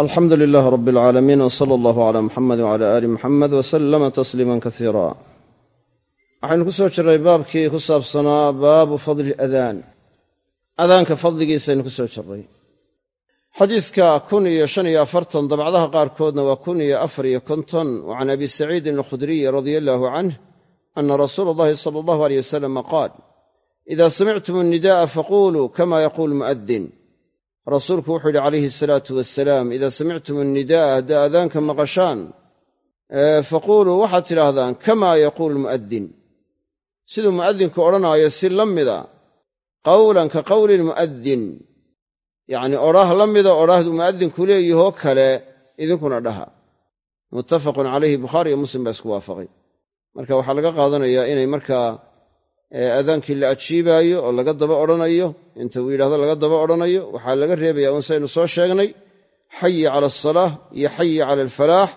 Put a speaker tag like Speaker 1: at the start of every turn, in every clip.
Speaker 1: alxamdu lilaah rab alcaalamiin w sala allahu calaa muxamed wcala aali muxamed wa sallama tasliiman kasiira waxaynu ku soo jirray baabkii ku saabsanaa baabu fadli adaan adaanka fadligiisaynu ku soo jirray. Xadiidka kun iyo shan iyo afartan dabcdaha qaarkoodna waa kun iyo afar iyo konton wa can abi saciidin alkhudriyi radia allaahu canh ana rasuula allahi sala allahu aleyh wasalama qaal ida samictum annida'a faquluu kama yaquulu mu'adin rasuulku wuxuu yidhi calayhi asalaatu wasalaam idaa samictum annidaa'a haddaa adaanka maqashaan faquuluu waxaad tidhaahdaan kamaa yaquulu mu'adin siduu mu'adinku odhanaayo si la mida qawlan ka qawli lmu'adin yacnii odhaah la mida odhaahdu mu'adinku leeyahoo kale idinkuna dhaha. Muttafaqun calayhi bukhaari iyo muslim baa isku waafaqay. Marka waxaa laga qaadanayaa inay markaa aadaankii la ajiibaayo oo laga daba odhanayo inta uu yidhahdo laga daba odhanayo waxaa laga reebaya un saynu soo sheegnay xayi cala asalaah iyo xayi cala alfalaax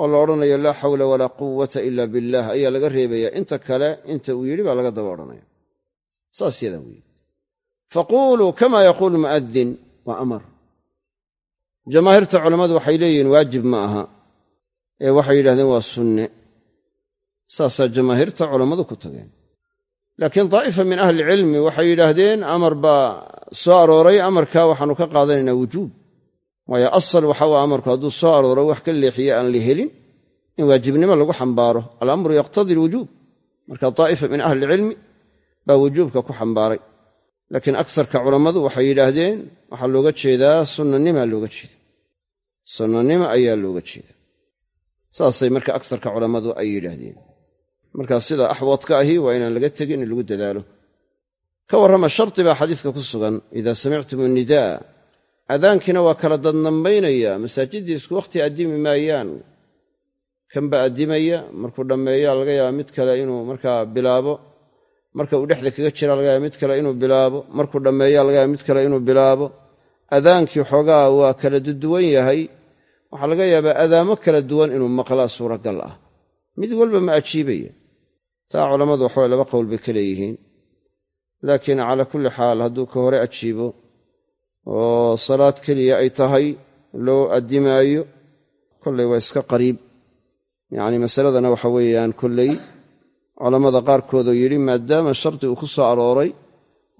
Speaker 1: oo la odhanayo laa xawla walaa quwata ila billaah ayaa laga reebaya inta kale inta uu yidhi baa laga daba odhanaya saas yadaa weeye. Faquuluu kama yaquulu mu'adin waa amar. Jamaahiirta culammadu waxay leeyihiin waajib ma aha ee waxay yidhahdeen waa sunne. Saasaa jamaahiirta culammadu ku tageen laakiin daa'ifa min ahlicilmi waxay yidhaahdeen amar baa soo arooray amarkaa waxaanu ka qaadanaynaa wujuub. Waayo asal waxa waa amarku hadduu soo arooro wax ka leexiye aan la helin in waajibnimo lagu xambaaro. Alamru yaqtadi alwujuub. Marka daa'ifa min ahlicilmi baa wujuubka ku xambaaray. Laakiin agsarka culammadu waxay yidhaahdeen waxaa looga jeedaa sunnanimaa looga jeeda sunnanimo ayaa looga jeeda saasay marka agsarka culammadu ay yidhaahdeen markaa sida axwadka ahi waa inaan laga tegin in lagu dadaalo. Ka warrama shardi baa xadiiska ku sugan idaa samictum annidaa. Adaankiina waa kala dadnambaynaya masaajiddii isku wakhti addimi maayaan. Kanba addimaya markuu dhammeeyaa laga yaaba mid kale inuu markaa bilaabo. Marka uu dhexda kaga jiraa laga yaaba mid kale inuu bilaabo. Markuu dhammeeyaa laga yaaba mid kale inuu bilaabo. Adaankii xoogaa waa kala duduwan yahay. Waxaa laga yaabaa adaamo kala duwan inuu maqlaa suuragal ah. Mid walba ma ajiibaya taa culammadu waxaway laba qowl bay ka leeyihiin. Laakiin calaa kulli xaal hadduu ka hore ajiibo oo salaad keliya ay tahay loo addimaayo kolley waa iska qariib. Yacni masaladana waxa weeyaan kolley culammada qaarkoodoo yidhi maadaama shardi uu ku soo arooray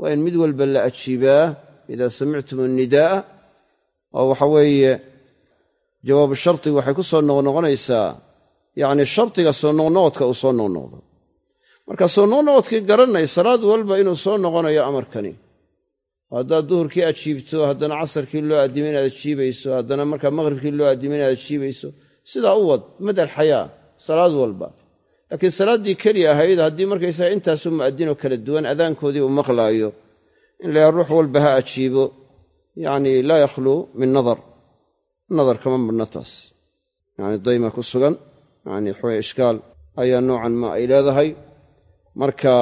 Speaker 1: waa in mid walba la ajiibaa idaa samictum annidaa'a. Oo waxa weeye jawaabu shardi waxay ku soo noqnoqonaysaa yacni shardiga soo noqnoqodka uu soo noqnoqdo marka soo garanay salaad walba inuu soo noqonayo amarkani. Haddaad duhurkii ajiibto haddana casarkii loo addimo inaad ajiibayso haddana markaa maqhribkii loo addimo inaad ajiibayso sidaa u wad madal xayaa salaad walba. Laakiin salaaddii keli ahayd haddii markaysaga intaasuu mu'adinoo kala duwan adaankoodii uu maqlaayo in layaa ruux walba ha ajiibo yacni laa yakhluu min nadar. Nadar kama badhna taas. Yacni dayma ku sugan yacni waxaweye ishkaal ayaa noocan ma ay leedahay marka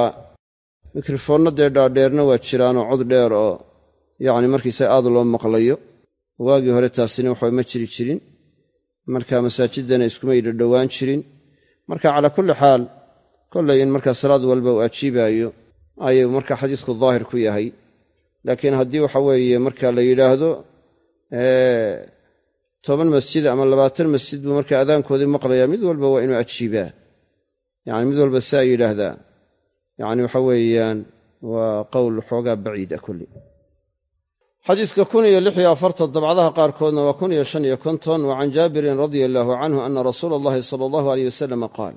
Speaker 1: mikrofoonna dee dhaadheerna waa jiraanoo cod dheer oo yacni markiisa aad loo maqlayo waagii hore taasina waxa ma jiri jirin. Marka masaajiddana iskumay dhadhowaan jirin. Marka calaa kulli xaal kollay in markaa salaad walba uu ajiibaayo ayuu marka xadiisku daahir ku yahay. Laakiin haddii waxa weeye marka la yidhaahdo toban masjid ama labaatan masjid buu marka adaankoodii maqlayaa mid walba waa inuu ajiibaa. Yacni mid walba saa yidhaahdaa yacni waxa weeyaan waa qowl xoogaa baciida kulli. Xadiiska kun iyo lix iyo afartan dabcdaha qaarkoodna waa kun iyo shan iyo konton wa can jaabirin radia allaahu canhu ana rasuula allahi sala allahu aleyh wasalama qaal.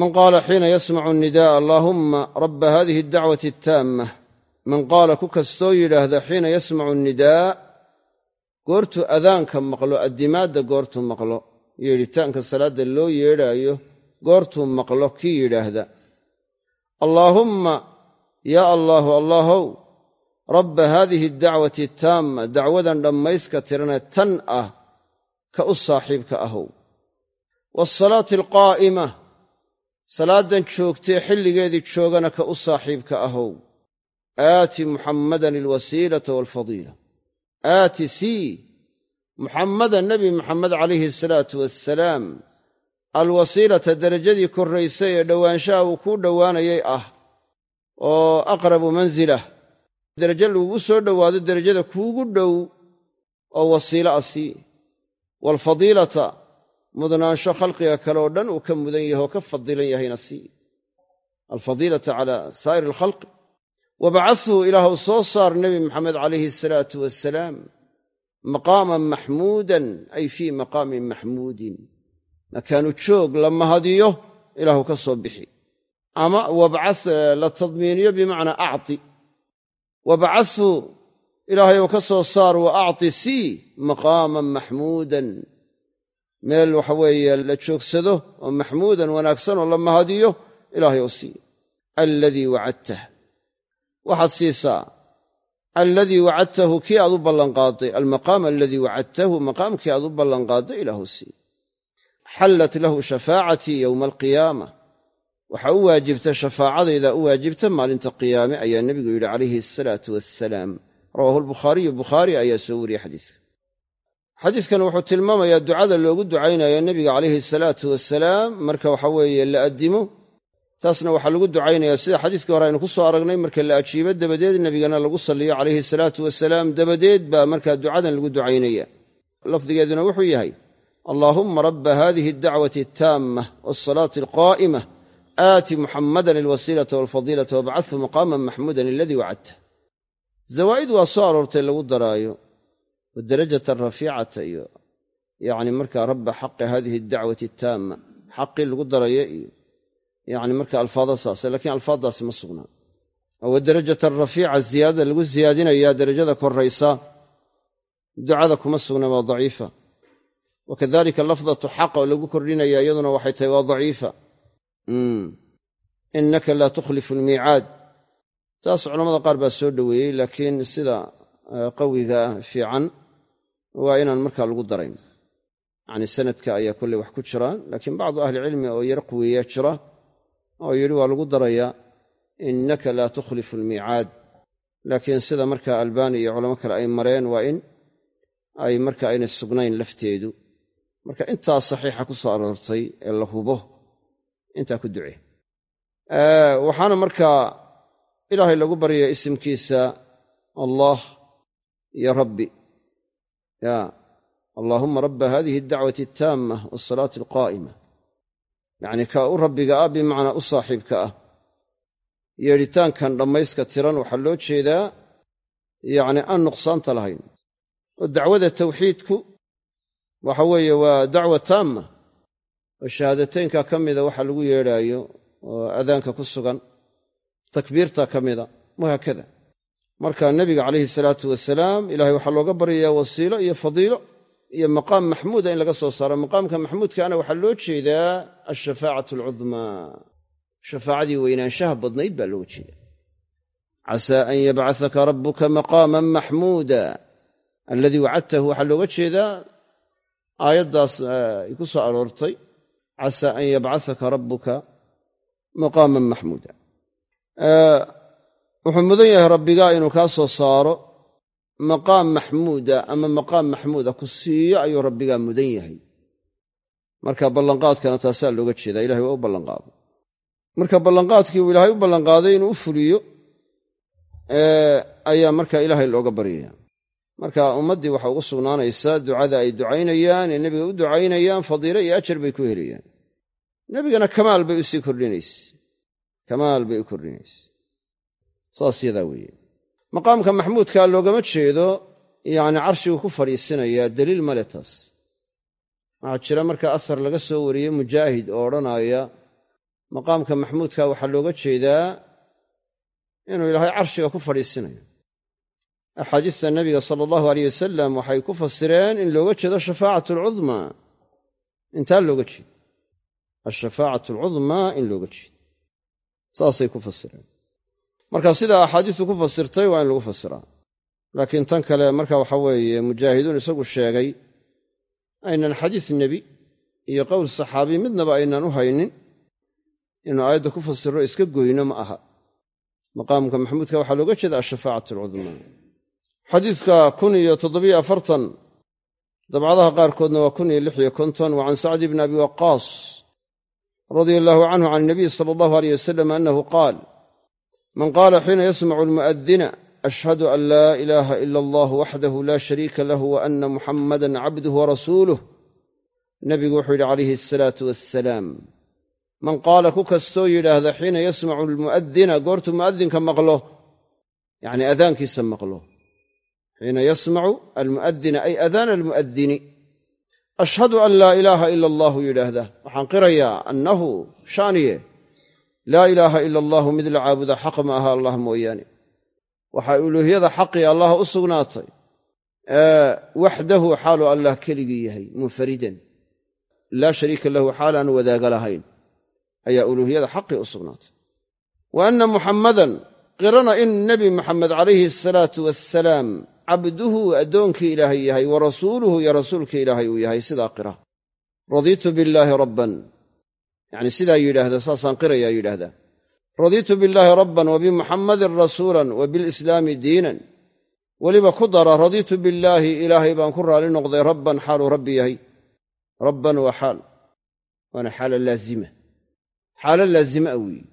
Speaker 1: Man qaala xiina yasmacu annida'a allaahumma rabba hadihi addacwati attaamah man qaala ku kastoo yidhaahda xiina yasmacu annidaa goortuu adaanka maqlo addimaadda goortuu maqlo yeedhitaanka salaadda loo yeedhaayo goortuu maqlo kii yidhaahda allaahumma yaa allaahu allaahow rabba haadihi addacwati taamma dacwadan dhammayska tirane tan ah ka u saaxiibka ahow. Waasalaati alqaa'ima salaaddan joogtee xilligeedii joogana ka u saaxiibka ahow. Aati muxammadan ilwasiilata waalfadiila aati sii muxammadan nebi muxammed calayhi asalaatu wassalaam alwasiilata derajadii korraysay ee dhowaanshaha uu kuu dhowaanayay ah oo aqrabu mansilah derajo lagugu soo dhowaado derajada kuugu dhow oo wasiila a sii. Waalfadiilata mudnaansho khalqiga kale oo dhan uu ka mudan yahay oo ka fadilan yahayna sii. Alfadiilata cala saa'iri alkhalqi wabacathu ilaahw soo saar nebi maxamed calayhi asalaatu wasalaam maqaaman maxmuudan ay fii maqaamin maxmuudin makaanu joog la mahadiyo ilaahu ka soo bixi. Ama wabcah la tadmiiniyo bimacnaa acti. Ilaahay ou ka soo saar wa acti sii maqaaman maxmuudan. Meel waxa weeye la joogsado oo maxmuudan wanaagsan oo la mahadiyo ilaahay ou sii alladii wacadtah waxaad siisaa alladii wacadtahu kii aad u ballanqaaday almaqaam aladii wacadtahu maqaamkii aad u ballanqaaday ilaahu sii xallat lahu shafaacatii yowma alqiyaama waxaa u waajibta shafaacadayda u waajibta maalinta qiyaame ayaa nebigu yidhi calayhi asalaatu wassalaam rawaahu lbukhaariyu bukhaari ayaa soo wariyey xadiiska xadiiskan wuxuu tilmaamayaa ducada loogu ducaynayo nebiga calayhi salaatu wasalaam marka waxa weeye la addimo taasna waxaa lagu ducaynayaa sida xadiiskii hore aynu ku soo aragnay marka la ajiibo dabadeed nebigana lagu salliyo calayhi salaatu wasalaam dabadeed baa markaa ducadan lagu ducaynaya lafdigeeduna wuxuu yahay allaahumma rabba hadihi addacwati altaamma walsalaati alqaa'ima aati muxammadan alwasiilata walfadiilata wabcathu maqaaman maxmuudan aladii wacadta zawaa'id waa soo aroortay lagu daraayo wadarajata rafiicata iyo yacni markaa rabba xaqi hadihi addacwati attaamma xaqii lagu darayo iyo yacni marka alfaada saase lakiin alfaaddaasi ma sugnaa wa darajata rafiica ziyaadada lagu ziyaadinayaa derajada koraysa ducada kuma sugna waa daciifa wa kadalika lafdatu xaq oo lagu kordhinaya iyaduna waxay tahay waa daciifa innaka laa tukhlifu almiicaad taas culamada qaar baa soo dhoweeyey laakiin sida qawiga fiican waa inaan markaa lagu darayn yacni sanadka ayaa kolley wax ku jiraan laakiin bacdu ahlicilmi oo yar quweeya jira oo yidhi waa lagu darayaa innaka laa tukhlifu almiicaad laakiin sida markaa albaani iyo culamo kale ay mareen waa in ay marka aynay sugnayn lafteedu marka intaa saxiixa ku soo aroortay ee la hubo intaa ku duce waxaana markaa ilaahay lagu baryaya isimkiisa allah iyo rabbi. Ya allaahumma rabba hadihi addacwati altaamma waasalaati alqaa'ima. Yacni kaa u rabbiga ah bimacnaa u saaxiibka ah. Yeedhitaankan dhammayska tiran waxaa loo jeedaa yacni aan nuqsaanta lahayn. Oo dacwada tawxiidku waxa weeye waa dacwa taamma oo shahaadateynka ka mida waxa lagu yeedhaayo oo adaanka ku sugan takbiirta ka mida wahaakada marka nebiga calayhi salaatu wasalaam ilahay waxaa looga baryayaa wasiilo iyo fadiilo iyo maqaam maxmuuda in laga soo saaro. Maqaamka maxmuudkaana waxaa loo jeedaa alshafaacatu alcudmaa shafaacadii weynaanshaha badnayd baa looga jeeda casaa an yabcasaka rabbuka maqaaman maxmuuda alladii wacadtahu waxaa looga jeedaa aayaddaas ay ku soo aroortay casaa an yabcasaka rabbuka maqaaman maxmuuda wuxuu mudan yahay rabbigaa inuu kaa soo saaro maqaam maxmuuda ama maqaam maxmuuda ku siiyo ayuu rabbigaa mudan yahay. Marka ballanqaadkana taasaa looga jeedaa ilahay waa u ballanqaaday marka ballanqaadkii uu ilaahay u ballanqaaday inuu u fuliyo ayaa marka ilaahay looga baryaya marka ummaddii waxa ugu sugnaanaysaa ducada ay ducaynayaan ee nebiga u ducaynayaan fadiilo iyo ajar bay ku helayaan. Nebigana kamaal bay u sii kordhinayse kamaal bay u kordhinayse saas yadaa weeye. Maqaamka maxmuudkaa loogama jeedo yacni carshigu ku fadhiisinayaa daliil male taas. Waxaa jira marka asar laga soo wariyey mujaahid oo odhanaya maqaamka maxmuudka waxaa looga jeedaa inuu ilaahay carshiga ku fadhiisinayo axaadiista nebiga sala allahu aleyh wasalam waxay ku fasireen in looga jeedo shafaacatu alcudmaa intaa looga jeedo. Alshafaacatu alcudmaa in looga jeedo. Saasay ku fasireen. Marka sidaa axaadiistu ku fasirtay waa in lagu fasiraa. Laakiin tan kale marka waxa weeye mujaahiduun isagu sheegay aynan xadiis nebi iyo qowl saxaabi midnaba aynan u haynin inuu aayadda ku fasiro iska goyno ma aha. Maqaamka maxamuudka waxaa looga jeeda alshafaacatu alcudmaa xadiiska kun iyo toddobiyo afartan dabcadaha qaarkoodna waa kun iyo lix iyo konton wa can sacdi bni abi waqaas radia allaahu canhu can inabiy sala allahu aleyh wasalam annahu qaal man qaala xiina yasmacu almu'adina ashhadu an laa ilaaha ila allah waxdahu laa shariika lahu wa ana muxammadan cabduhu warasuuluh nebigu wuxuu yidhi calayhi asalaatu wassalaam man qaala ku kastoo yidhaahda xiina yasmacu almu'adina goortuu mu'adinka maqlo yacni adaankiisa maqlo xiina yasmacu almu'adina ay adaana almu'adini ashhadu an laa ilaaha ila allahu yidhaahda waxaan qirayaa annahu shaaniye laa ilaaha ila allahu mid la caabuda xaq ma aha allah mooyaane waxaa uluuhiyada xaqii allah u sugnaatay waxdahu xaaluu allah keligii yahay munfaridan laa shariika lahu xaal aan wadaaga lahayn ayaa uluuhiyada xaqii u sugnaatay wa anna muxammadan qirana in nebi muxamed calayhi asalaatu wassalaam cabduhu addoonkii ilaahay yahay wa rasuuluhu iyo rasuulkii ilaahay uu yahay sidaa qira. Radiitu billaahi rabban. Yacni sidaa yidhaahda saasaan qirayaa yidhaahdaa radiitu billaahi rabban wa bimuxammadin rasuulan wa bilislaami diinan. Weliba ku dara radiitu billaahi ilaahay baan ku raali noqday rabban xaaluu rabbi yahay. Rabban waa xaal. Waana xaala laazima. Xaalo laazima a weeye.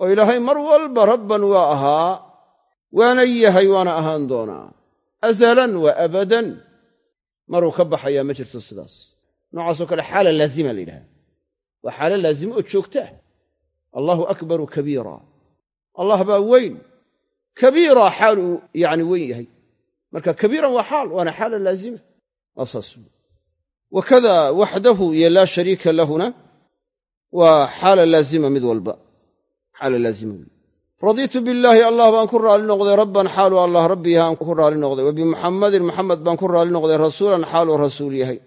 Speaker 1: Oo ilaahay mar walba rabban waa ahaa waana yahay waana ahaan doonaa azalan wa abadan maruu ka baxayaa ma jirto sidaas noocaasoo kale xaala laazima la yidhaha waa xaalo laazima oo joogtaa allahu akbaru kabiira allah baa weyn kabiira xaal uu yacni weyn yahay marka kabiiran waa xaal waana xaala laazima waa saas wakada waxdahu iyo laa shariika lahuna waa xaala laazima mid walba xaala radiitu billaahi allah baan ku raali noqday rabban xaaluu allah rabbi yahay aan ku raali noqday wa bimuxammadin muxamed baan ku raali noqday rasuulan xaaluu rasuul yahay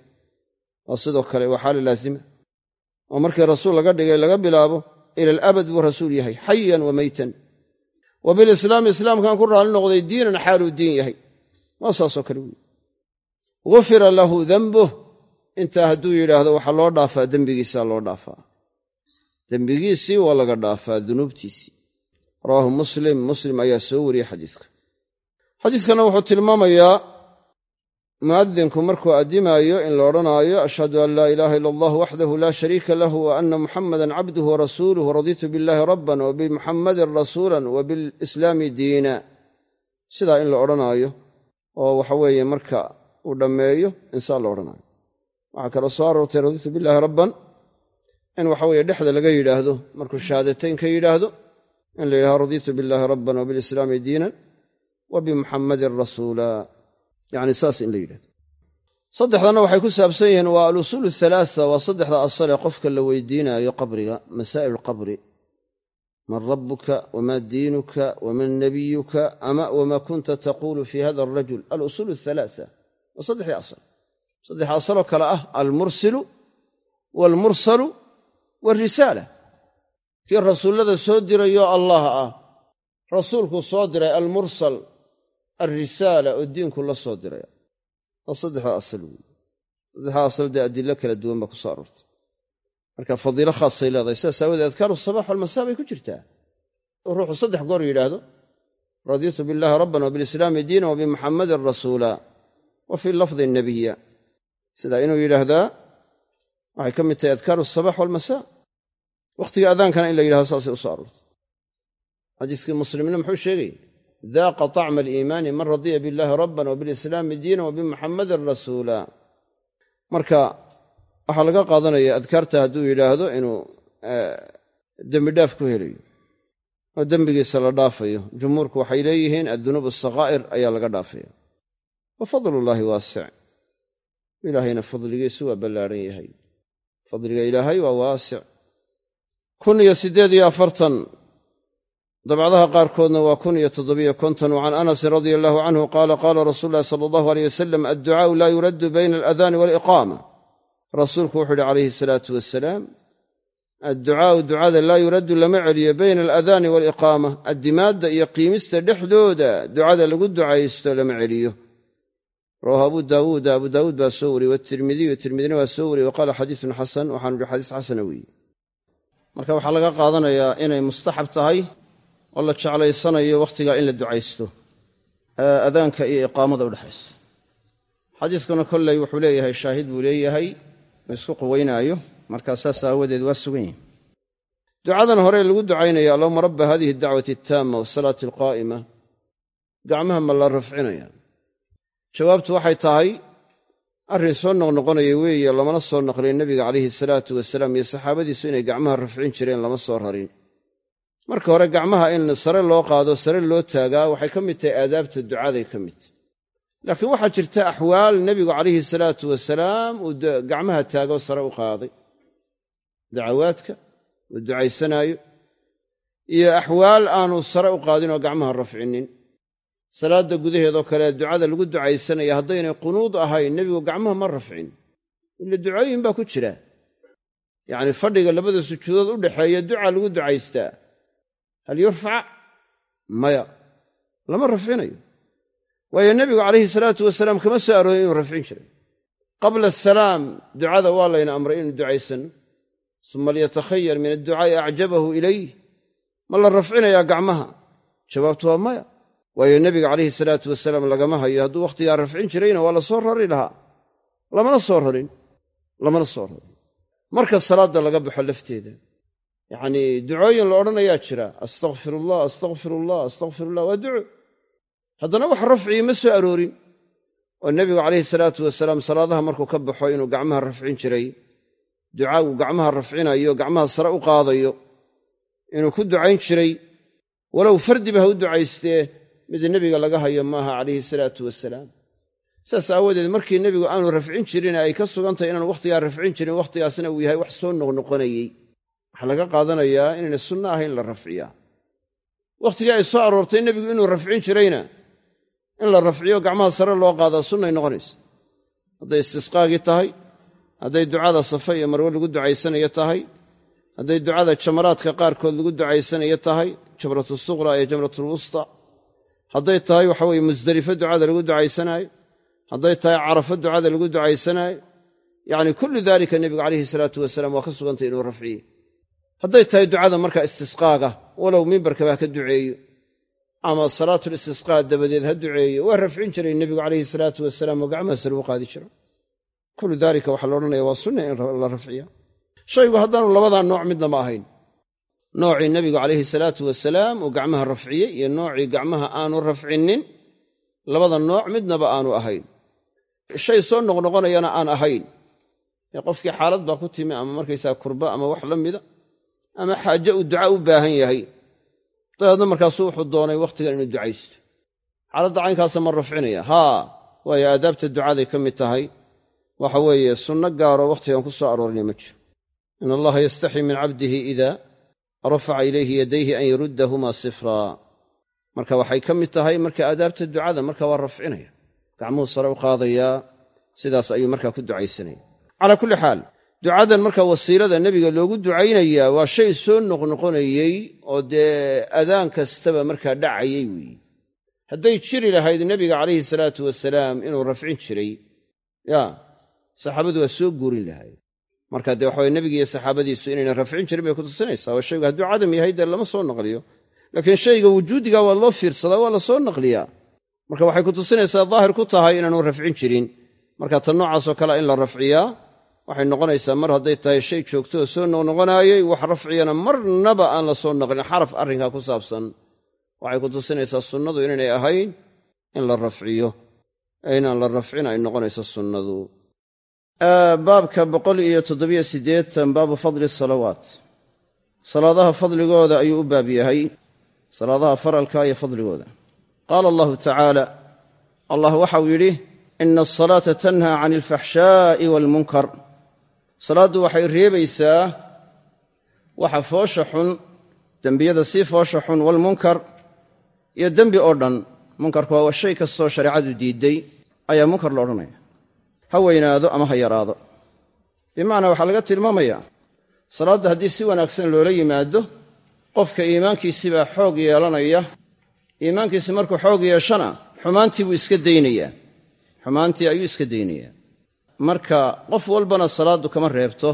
Speaker 1: waa sidoo kale waa xaala laazima oo markii rasuul laga dhigay laga bilaabo ila alabad buu rasuul yahay xayan wa meytan wa bilislaami islaamkaan ku raali noqday diinan xaaluu diin yahay waa saasoo kale wey gufira lahu denbuh intaa hadduu yidhaahdo waxaa loo dhaafaa dembigiisaa loo dhaafaa dembigiisii waa laga dhaafaa dunuubtiisii rawaahu muslim. Muslim ayaa soo wariyey xadiiska. Xadiiskana wuxuu tilmaamayaa mu'adinku markuu addimaayo in la odhanaayo ashhadu an laa ilaaha ila allah waxdahu laa shariika lahu wa ana muxamadan cabduhu warasuuluh radiitu billaahi rabban wa bimuxammadin rasuulan wa bilislaami diina. Sidaa in la odhanaayo oo waxa weeye marka uu dhammeeyo insaa la odhanaayo. Waxaa kaloo soo aroortay radiitu billaahi rabban in waxa weeye dhexda laga yidhaahdo markuu shahaadateyn ka yidhaahdo in la yidhahdo radiitu billaahi rabban wa bilislaami diinan wa bimuxammadin rasuula yacni saas in la yidhahdo saddexdanna waxay ku saabsan yihiin waa alusuul athalaatha waa saddexda asal ee qofka la weydiinaayo qabriga masaa'il alqabri man rabbuka wamaa diinuka waman nabiyuka ama wamaa kunta taquulu fi hada alrajul alusuul athalaatha waa saddexdii asal saddexda asaloo kale ah almursilu waalmursalu waalrisaala kii rasuullada soo dirayoo allah ah rasuulkuu soo diray almursal alrisaala oo diinku la soo diraya waa saddexda asal weyi saddexda asal dee adilo kala duwan baa ku soo aroortay. Marka fadiilo khaasay leedahay sidaas aawoodee adkaaru sabax walmasaa bay ku jirtaa. Ruuxu saddex goor yidhaahdo radiitu billaahi rabban wa bilislaami diina wa bimuxammadin rasuula wa fii lafdi nabiya sidaa inuu yidhaahdaa waxay ka mid tahay adkaaru asabax walmasaa wakhtiga adaankana in la yidhahdo saasay u soo aroortay xadiiskii muslimna muxuu sheegayay daaqa طacma aliimaani man radiya billaahi rabban wa bilislaami diina wa bimuxammadin rasuula. Marka waxaa laga qaadanaya adkaarta hadduu yidhaahdo inuu dembi dhaaf ku helayo oo dembigiisa la dhaafayo. Jumhuurku waxay leeyihiin addunuub asakhaa'ir ayaa laga dhaafaya. Wa fadlullaahi waasic ilaahayna fadligiisu waa ballaadhan yahay. Fadliga ilaahay waa waasic kun iyo siddeed iyo afartan dabcadaha qaarkoodna waa kun iyo toddobiyo konton. Wa can anasin radia allahu canhu qaala qaala rasuulu ulahi sala allahu aleyh wasalam adducaau laa yuraddu bayna aladaani waaliqaama rasuulku wuxuu uhi calayhi asalaatu wasalaam adducaau ducada laa yuraddu lama celiyo bayna aladaani waaliqaama addimaadda iyo qiimista dhexdooda ducada lagu ducaysto lama celiyo. Rawaahu abu daawuuda abu daawuud baa soo wariyey watirmidiyu tirmidina waa soo wariyey wa qaala xadiisun xasan waxaanu ihi xadiis xasana weeye marka waxaa laga qaadanayaa inay mustaxab tahay oo la jeclaysanayo wakhtigaa in la ducaysto adaanka iyo iqaamada udhexaysa xadiiskuna kolley wuxuu leeyahay shaahid buu leeyahay oo isku quwaynaayo markaa saas aawadeed waa sugan yihiin ducadan hore lagu ducaynaya allahuma rabba hadihi adacwati attaama wasalaati alqaa'ima gacmaha ma la rafcinaya. Jawaabtu waxay tahay arrin soo noqnoqonaya weeye lamana soo naqlin nebiga calayhi salaatu wasalaam iyo saxaabadiisu inay gacmaha rafcin jireen lama soo rarin. Marka hore gacmaha in sare loo qaado sare loo taagaa waxay ka mid tahay aadaabta ducaday ka mid. Tahy laakiin waxaa jirta axwaal nebigu calayhi salaatu wasalaam uu gacmaha taagoo sare u qaaday. Dacawaadka uu ducaysanaayo iyo axwaal aanu sare u qaadin oo gacmaha rafcinin salaadda gudaheedoo kale ducada lagu ducaysanaya haddaynay qunuud ahayn nebigu gacmaha ma rafcin. Ila ducooyin baa ku jira. Yacni fadhiga labada sujuudood u dhexeeya duca lagu ducaystaa. Hal yurfac? Maya. Lama rafcinayo. Waayo nebigu calayhi salaatu wasalaam kama soo aroorin inuu rafcin jiray. Qabla asalaam ducada waa layna amray inuu ducaysanno. Suma liyatakhayar min adducaa'i acjabahu ilayh ma la rafcinayaa gacmaha? Jawaabtu waa maya waayo nebiga calayhi salaatu wasalaam lagama hayo. Hadduu wakhtigaa rafcin jirayna waa la soo rari lahaa. Lamana soo rarin. Lamana soo rarin. Marka salaadda laga baxo lafteeda yacnii ducooyin la odhanayaa jira. Astakfirullah astakfirullah astakfirullah waa duco. Haddana wax rafcii ma soo aroorin. Oo nebigu calayhi salaatu wasalaam salaadaha markuu ka baxo inuu gacmaha rafcin jiray ducaa uu gacmaha rafcinayo gacmaha sare u qaadayo inuu ku ducayn jiray walow fardiba ha u ducaystee mid nebiga laga hayo maaha calayhi salaatu wasalaam saas aawadeed markii nebigu aanu rafcin jirin ay ka sugantahay inaanu wakhtigaa rafcin jirin wakhtigaasna uu yahay wax soo noqnoqonayey. Waxaa laga qaadanayaa inayna sunno ahayn la rafciyaa. Wakhtigii ay soo aroortay nebigu inuu rafcin jirayna in la rafciyo gacmaha sare loo qaadaa sunnay noqonaysa. Hadday istisqaagii tahay hadday ducada safe iyo marwe lagu ducaysanayo tahay hadday ducada jamaraadka qaarkood lagu ducaysanayo tahay jamratu suqra iyo jamratulwusta hadday tahay waxa weye musdelifo ducada lagu ducaysanaayo hadday tahay carafo ducada lagu ducaysanaayo yacni kullu daalika nebigu calayhi salaatu wasalaam waa ka sugantay inuu rafciye hadday tahay ducada markaa istisqaaga walow mimbarkaba ka duceeyo ama salaatul istisqaa dabadeed ha duceeyo waa rafcin jiray nebigu calayhi salaatu wasalaam oo gacmaha sare u qaadi jiro. Kullu daalika waxaa la odhanaya waa sunna in la rafciya shaygu haddaanu labadaa nooc midnama ahayn noocii nebigu calayhi salaatu wasalaam uu gacmaha rafciyey iyo noocii gacmaha aanu rafcinin labada nooc midnaba aanu ahayn. Shay soo noqnoqonayana aan ahayn. Qofkii xaalad baa ku timi ama markaysaa kurba ama wax la mida ama xaaje uu duca u baahan yahay. Dabeedna markaasuu wuxuu doonay wakhtigan inuu ducaysto. Xaaladda caynkaasa ma rafcinaya. Haa waayo aadaabta ducaday ka mid tahay. Waxa weeye sunno gaaroo wakhtigan ku soo aroorinaya ma jiro. In allaha yastaxii min cabdihi ida rafaca ilayhi yadayhi an yaruddahumaa sifraa marka waxay ka mid tahay marka aadaabta ducada marka waa rafcinaya. Gacmuhu sare u qaadayaa sidaas ayuu markaa ku ducaysanaya. Calaa kulli xaal ducadan marka wasiilada nebiga loogu ducaynayaa waa shay soo noqnoqonayey oo dee adaan kastaba markaa dhacayey weeye hadday jiri lahayd nebiga calayhi salaatu wasalaam inuu rafcin jiray ya saxaabadu waa soo guurin lahayd marka dee waxaway nebiga iyo saxaabadiisu inayna rafcin jirin bay kutusinaysaa oo shaygu hadduu cadam yahay dee lama soo naqliyo. Laakiin shayga wujuudiga waa loo fiirsadaa waa la soo naqliyaa. Marka waxay kutusinaysaa daahir ku tahay inaanu rafcin jirin. Marka tan noocaasoo kalea in la rafciyaa waxay noqonaysaa mar hadday tahay shay joogto oo soo noqnoqonaayey wax rafciyana marnaba aan la soo naqlin. Xaraf arrinkaa ku saabsan. Waxay kutusinaysaa sunnadu inaynay ahayn in la rafciyo. Ee la rafcin ay noqonayso sunnadu baabka boqol iyo toddobiyo siddeetan baabu fadli salawaat. Salaadaha fadligooda ayuu u baab yahay. Salaadaha faralka iyo fadligooda. Qaala allahu tacaala allah waxau yidhi ina asalaata tanhaa can alfaxshaa'i waalmunkar salaaddu waxay reebaysaa waxa foosha xun dembiyada sii foosha xun waalmunkar iyo dembi oo dhan. Munkarku waa shay kastoo shareecadu diidday ayaa munkar la odhanaya ha weynaado ama ha yaraado. Bimacnaa waxaa laga tilmaamayaa salaadda haddii si wanaagsan loola yimaado qofka iimaankiisibaa xoog yeelanaya. Iimaankiisi markuu xoog yeeshana xumaantii buu iska daynayaa xumaantii ayuu iska daynayaa marka qof walbana salaaddu kama reebto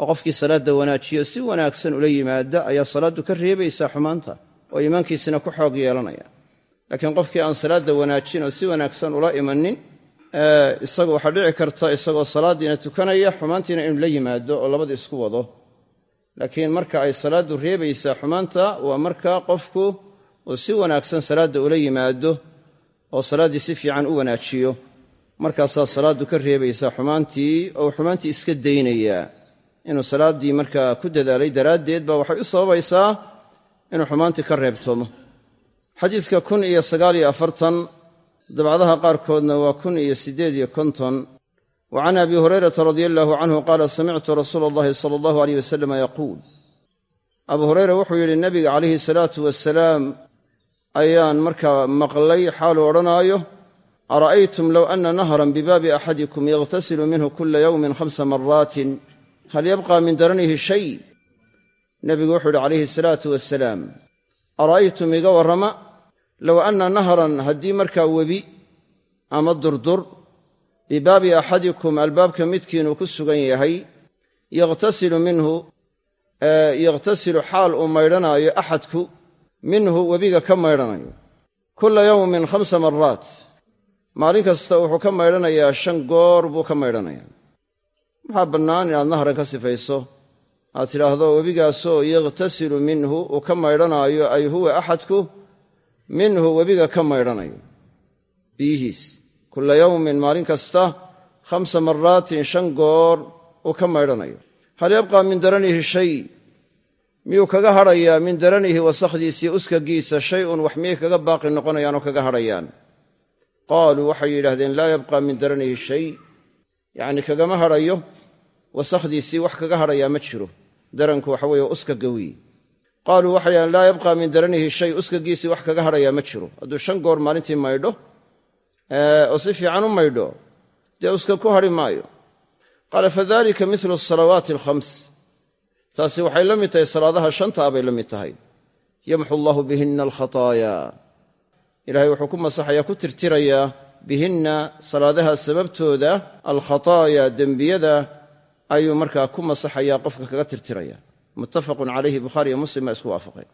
Speaker 1: oo qofkii salaadda wanaajiyo si wanaagsan ula yimaada ayaa salaaddu ka reebaysaa xumaanta oo iimaankiisina ku xoog yeelanaya. Laakiin qofkii aan salaadda wanaajin oo si wanaagsan ula imanin isagu waxaa dhici karta isagoo salaaddiina tukanaya xumaantiina inuu la yimaado oo labada isku wado. Laakiin marka ay salaaddu reebaysaa xumaanta waa marka qofku oo si wanaagsan salaadda ula yimaado oo salaaddii si fiican u wanaajiyo. Markaasaa salaaddu ka reebaysaa xumaantii oo xumaantii iska daynayaa inuu salaaddii markaa ku dadaalay daraaddeed baa waxay u sababaysaa inuu xumaantii ka reebtoomo. Xadiidka kun iyo sagaal iyo afartan dabcadaha qaarkoodna waa kun iyo siddeed iyo konton. Wa can abi hurayrata radia allaahu canhu qaala samictu rasuula allahi sala allahu aleyh wasalama yaquul. Abu hureyra wuxuu yidhi nabiga calayhi salaatu wasalaam ayaan markaa maqlay xaaluu odhanaayo ara'aytum low anna nahran bibaabi axadikum yakhtasilu minhu kula yowmin khamsa maraatin hal yabqa min daranihi shay? Nebigu wuxuu yidhi calayhi salaatu wasalaam ara'aytum iga warrama low anna nahran haddii markaa webi ama durdur bibaabi axadikum albaabka midkiinuu ku sugan yahay yakhtasilu minhu yakhtasilu xaal uu maydhanaayo axadku minhu webiga ka maydhanayo kulla yowmin khamsa maraat maalin kasta wuxuu ka maydhanayaa shan goor buu ka maydhanayaa maxaa bannaan inaad nahran ka sifayso aad tidhaahdo webigaasoo yakhtasilu minhu uu ka maydhanaayo ay huwa axadku minhu webiga ka maydhanayo. Biyihiis. Kulla yowmin maalin kasta khamsa maraatin shan goor uu ka maydhanayo. Hal yabqaa min daranihi shay. Miyuu kaga hadhayaa? Min daranihi wasakhdiisii uskagiisa shay un wax miyay kaga baaqi noqonayaanoo kaga hadhayaan? Qaaluu waxay yidhahdeen laa yabqaa min daranihi shay. Yacnii kagama hadhayo wasakhdiisii wax kaga hadhayaa ma jiro. Daranku waxa weeye uskaga wiy qaaluu waxay yidhahdeen laa yabqaa min daranihi shay uskagiisii wax kaga hadhayaa ma jiro. Hadduu shan goor maalintii maydho oo si fiican u maydho dee uska ku hadhi maayo. Qaala fadalika milu asalawaati alkhams. Taasi waxay la mid tahay salaadaha shantaa bay la mid tahay. Yamxu allaahu bihinna alkhataaya. Ilaahay wuxuu ku masaxayaa ku tirtirayaa bihinna salaadaha sababtooda alkhataaya dembiyada ayuu markaa ku masaxayaa qofka kaga tirtiraya muttafaqun calayhi bukhaari iyo muslim baa isku waafaqeen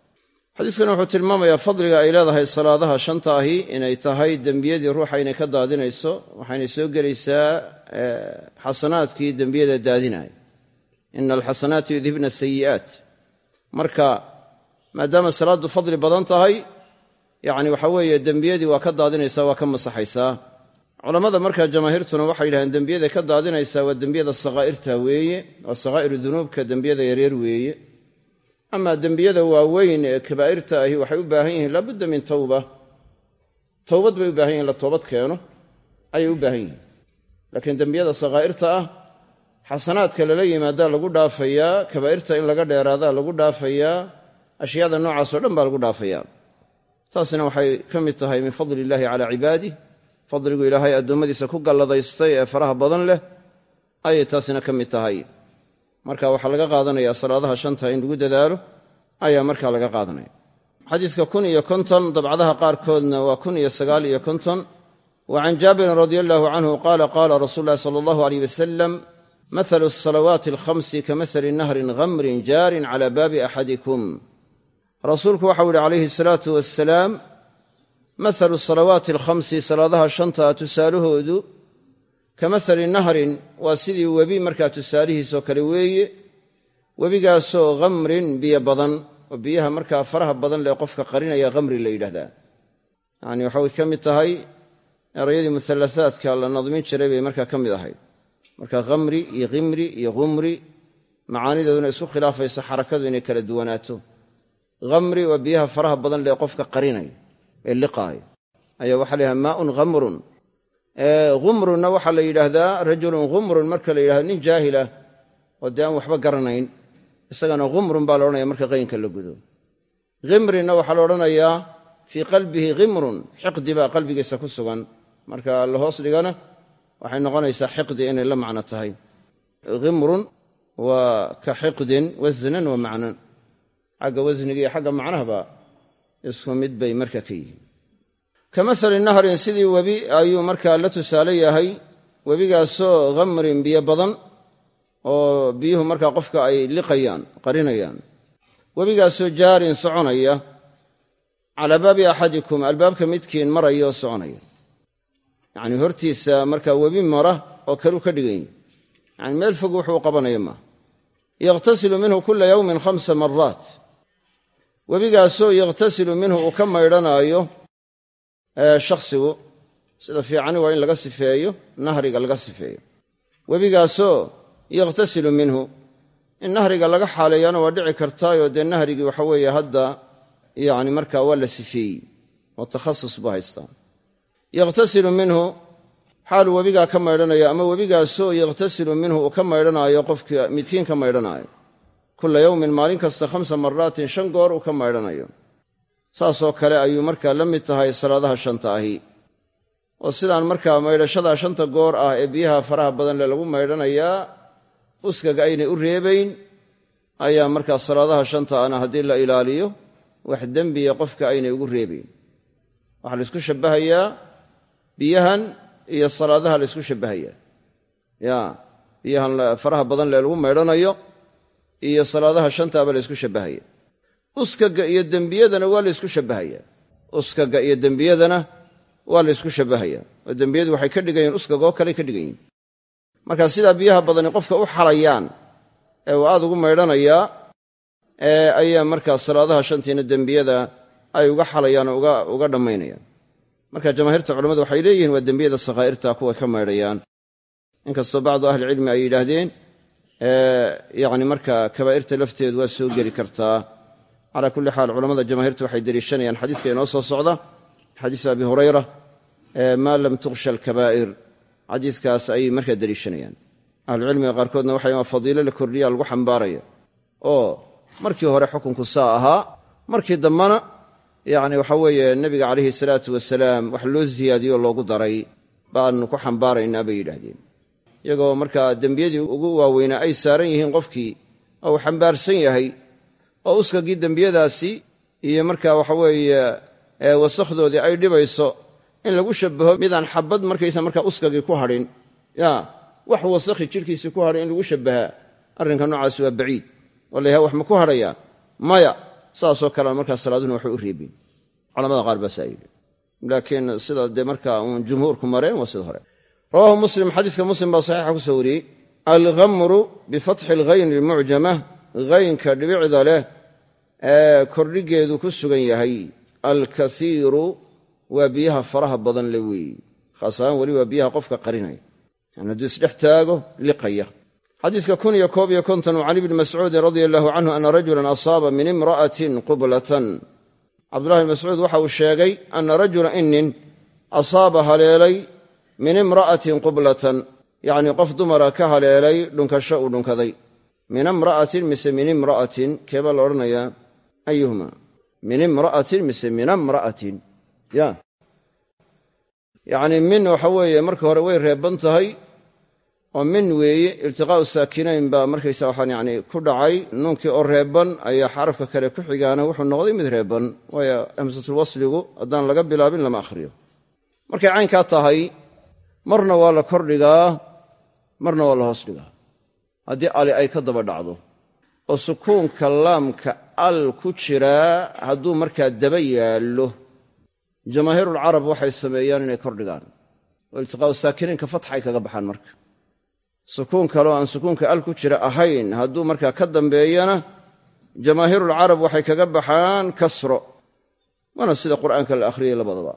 Speaker 1: xadiiskani wuxuu tilmaamayaa fadliga ay leedahay salaadaha shanta ahi inay tahay dembiyadii ruuxa inay ka daadinayso waxaynay soo gelaysaa xasanaadkii dembiyada daadinaya ina alxasanaati yudhibna sayi'aat marka maadaama salaaddu fadli badan tahay yacni waxa weeye dembiyadii waa ka daadinaysaa waa ka masaxaysaa culammada markaa jamaahiirtuna waxay yidhahdeen dembiyada ka daadinaysaa waa dembiyada sakaa'irta weeye waa sakaa'iru dunuubka dembiyada yaryar weeye. Amaa dembiyada waaweyn ee kabaa'irta ahi waxay u baahan yihiin laabudda min tawba. Towbad bay u baahan yihiin la toobad keeno ayay u baahan yihiin. Laakiin dembiyada sakaa'irta ah xasanaadka lala yimaadaa lagu dhaafayaa kabaa'irta in laga dheeraadaa lagu dhaafayaa ashyaada noocaasoo dhan baa lagu dhaafayaa. Taasina waxay ka mid tahay min fadli illaahi calaa cibaadih fadligu ilaahay addoommadiisa ku galladaystay ee faraha badan leh ayay taasina ka mid tahay. Marka waxaa laga qaadanayaa salaadaha shanta in lagu dadaalo ayaa markaa laga qaadanaya. Xadiiska kun iyo konton dabcadaha qaarkoodna waa kun iyo sagaal iyo konton. Wa can jaabirin radia allahu canhu qaala qaala rasuulu ulahi sala allahu aleyh wasalam mahalu asalawaati alkhamsi ka mahali nahrin ghamrin jaarin cala baabi axadikum. Rasuulku waxau yihi calayhi asalaatu wasalaam mahalu salawaati alkhamsi salaadaha shantaa tusaalahoodu ka mahali nahrin waa sidii webi markaa tusaalihiisoo kale weeye. Webigaasoo khamrin biyo badan oo biyaha markaa faraha badan lee qofka qarinaya khamri la yidhahdaa. Yacni waxay ka mid tahay erayadii muhallahaadka la nadmin jiray bay markaa ka mid ahayd. Marka khamri iyo khimri iyo khumri macaanideeduna isku khilaafayso xarakadu inay kala duwanaato. Khamri waa biyaha faraha badan lee qofka qarinaya ee liqaaya ayaa waxaa la maaun khamrun humrunna waxaa la yidhaahdaa rajulun khumrun marka la yidhahdo nin jaahilah oo dee aan waxba garanayn isagana khumrun baa la odhanaya marka qaynka la gudo. Khimrinna waxaa la odhanayaa fii qalbihi khimrun xiqdi baa qalbigiisa ku sugan. Marka la hoos dhigana waxay noqonaysaa xiqdi inay la macno tahay. Khimrun waa ka xiqdin wasnan wa macnan. Xagga wasniga iyo xagga macnahaba isku mid bay marka ka yihiin. Ka mahali nahrin sidii webi ayuu markaa la tusaale yahay webigaasoo khamrin biyo badan oo biyuhu markaa qofka ay liqayaan qarinayaan. Webigaasoo jaarin soconaya calaa baabi axadikum albaabka midkiin maraya oo soconaya. Yacnii hortiisa markaa webi mara oo kaluu ka dhigan yahy yacni meel fog wuxuu qabanaya maaha yakhtasilu minhu kula yowmin khamsa maraat webigaasoo yakhtasilu minhu uu ka maydhanaayo shakhsigu sida fiicani waa in laga sifeeyo nahriga laga sifeeyo. Webigaasoo yakhtasilu minhu in nahriga laga xaaleeyaana waa dhici kartaayoo dee nahrigii waxa weeye hadda yacni markaa waa la sifeeyey oo takhasus buu haystaa. Yakhtasilu minhu xaaluu webigaa ka maydhanayo ama webigaasoo yakhtasilu minhu uu ka maydhanaayo qofka midkiin ka maydhanaayo kulla yowmin maalin kasta khamsa maraatin shan goor uu ka maydhanayo. Saasoo kale ayuu markaa la mid tahay salaadaha shanta ahi. Oo sidaan markaa maydhashadaa shanta goor ah ee biyaha faraha badan le lagu maydhanayaa uskaga aynay u reebayn ayaa markaa salaadaha shanta ana haddii la ilaaliyo wax dembiya qofka aynay ugu reebayn. Waxaa laysku shabbahayaa biyahan iyo salaadaha laysku shabbahayaa. Ya biyahan faraha badan lee lagu maydhanayo iyo salaadaha shantaaba laysku shabbahaya uskaga iyo dembiyadana waa laysku shabbahaya uskaga iyo dembiyadana waa laysku shabbahaya oo dembiyadu waxay ka dhigan yihiin uskagoo kale ka dhigan yihiin marka sidaa biyaha badani qofka u xalayaan ee uu aad ugu maydhanayaa ayaa markaa salaadaha shantiina dembiyada ay uga xalayaan oo uga dhammaynayaan. Marka jamaahiirta culamadu waxay leeyihiin waa dembiyada sakhaa'irta kuwa ka maydhayaan. Inkastoo bacdu ahlicilmi ay yidhaahdeen yacni markaa kabaa'irta lafteedu waa soo geli kartaa calaa kulli xaal culamada jamaahiirta waxay deliishanayaan xadiiska inoo soo socda xadiis abi hurayra maa lam tukhsha alkabaa'ir. Xadiiskaas ayay markaa deliishanayaan ahlucilmiga qaarkoodna waxay fadiilo la kordhiyaa lagu xambaaraya. Oo markii hore xukunku saa ahaa markii dambana yacni waxa weeye nebiga calayhi salaatu wasalaam wax loo siyaadiyo loogu daray baanu ku xambaaraynaa bay yidhaahdeen iyagoo markaa dembiyadii ugu waaweynaa ay saaran yihiin qofkii oo uu xambaarsan yahay oo uskagii dembiyadaasi iyo markaa waxa weeye wasakhdoodii ay dhibayso in lagu shabbaho midaan xabad markaysa markaa uskagii ku hadhin. Ya wax wasakhi jidhkiisii ku hadhin in lagu shabbahaa arrinka noocaasi waa baciid. Oo wax ma ku hadhayaa maya saasoo kalea markaa salaaduna waxay u reebeen culamada qaar baasaa yidhi laakiin sida dee markaa uun jumhuurku mareen waa sida hore rawaahu muslim xadiiska muslim baa saxiixa ku soo wariyey. Alghamru bifatxi alghayn almucjama haynka dhibicda leh ee kordhigeedu ku sugan yahay. Alkaiiru waa biyaha faraha badan le weeye khaas ahaan weli waa biyaha qofka qarinaya. Hadduu isdhex taago liqaya xadiiska kun iyo koob iyo konton can ibni mascuudin radia allahu canhu ana rajulan asaaba min imra'atin qublatan. Cabdullahi bn mascuud waxa uu sheegay ana rajula inin asaaba haleelay min imra'atin qublatan yacnii qof dumara ka haleelay dhunkasho uu dhunkaday. Min imra'atin mise min imra'atin keebaa la odhanayaa? Ayuhuma min imra'atin mise min amra'atin ya. Yacnii min waxa weeye marka hore way reebban tahay oo min weeye iltiqaa'u saakinayn baa markaysa waxaan yacni ku dhacay. Nuunkii oo reebban ayaa xarafka kale ku xigaana wuxuu noqday mid reebban. Waayo hamsatulwasligu haddaan laga bilaabin lama akhriyo. Markay caynkaa tahay marna waa la kordhigaa marna waa la hoos dhigaa. Haddii ali ay ka daba dhacdo oo sukuunka laamka al ku jiraa hadduu markaa daba yaallo jamaahiirulcarab waxay sameeyaan inay kordhigaan oo iltiqaa'u saakiniinka fatxay kaga baxaan marka. Sukuun kaleoo aan sukuunka al ku jira ahayn hadduu markaa ka dambeeyana jamaahiirulcarab waxay kaga baxaan kasro. Waana sida qur'aanka la akhriyey labadaba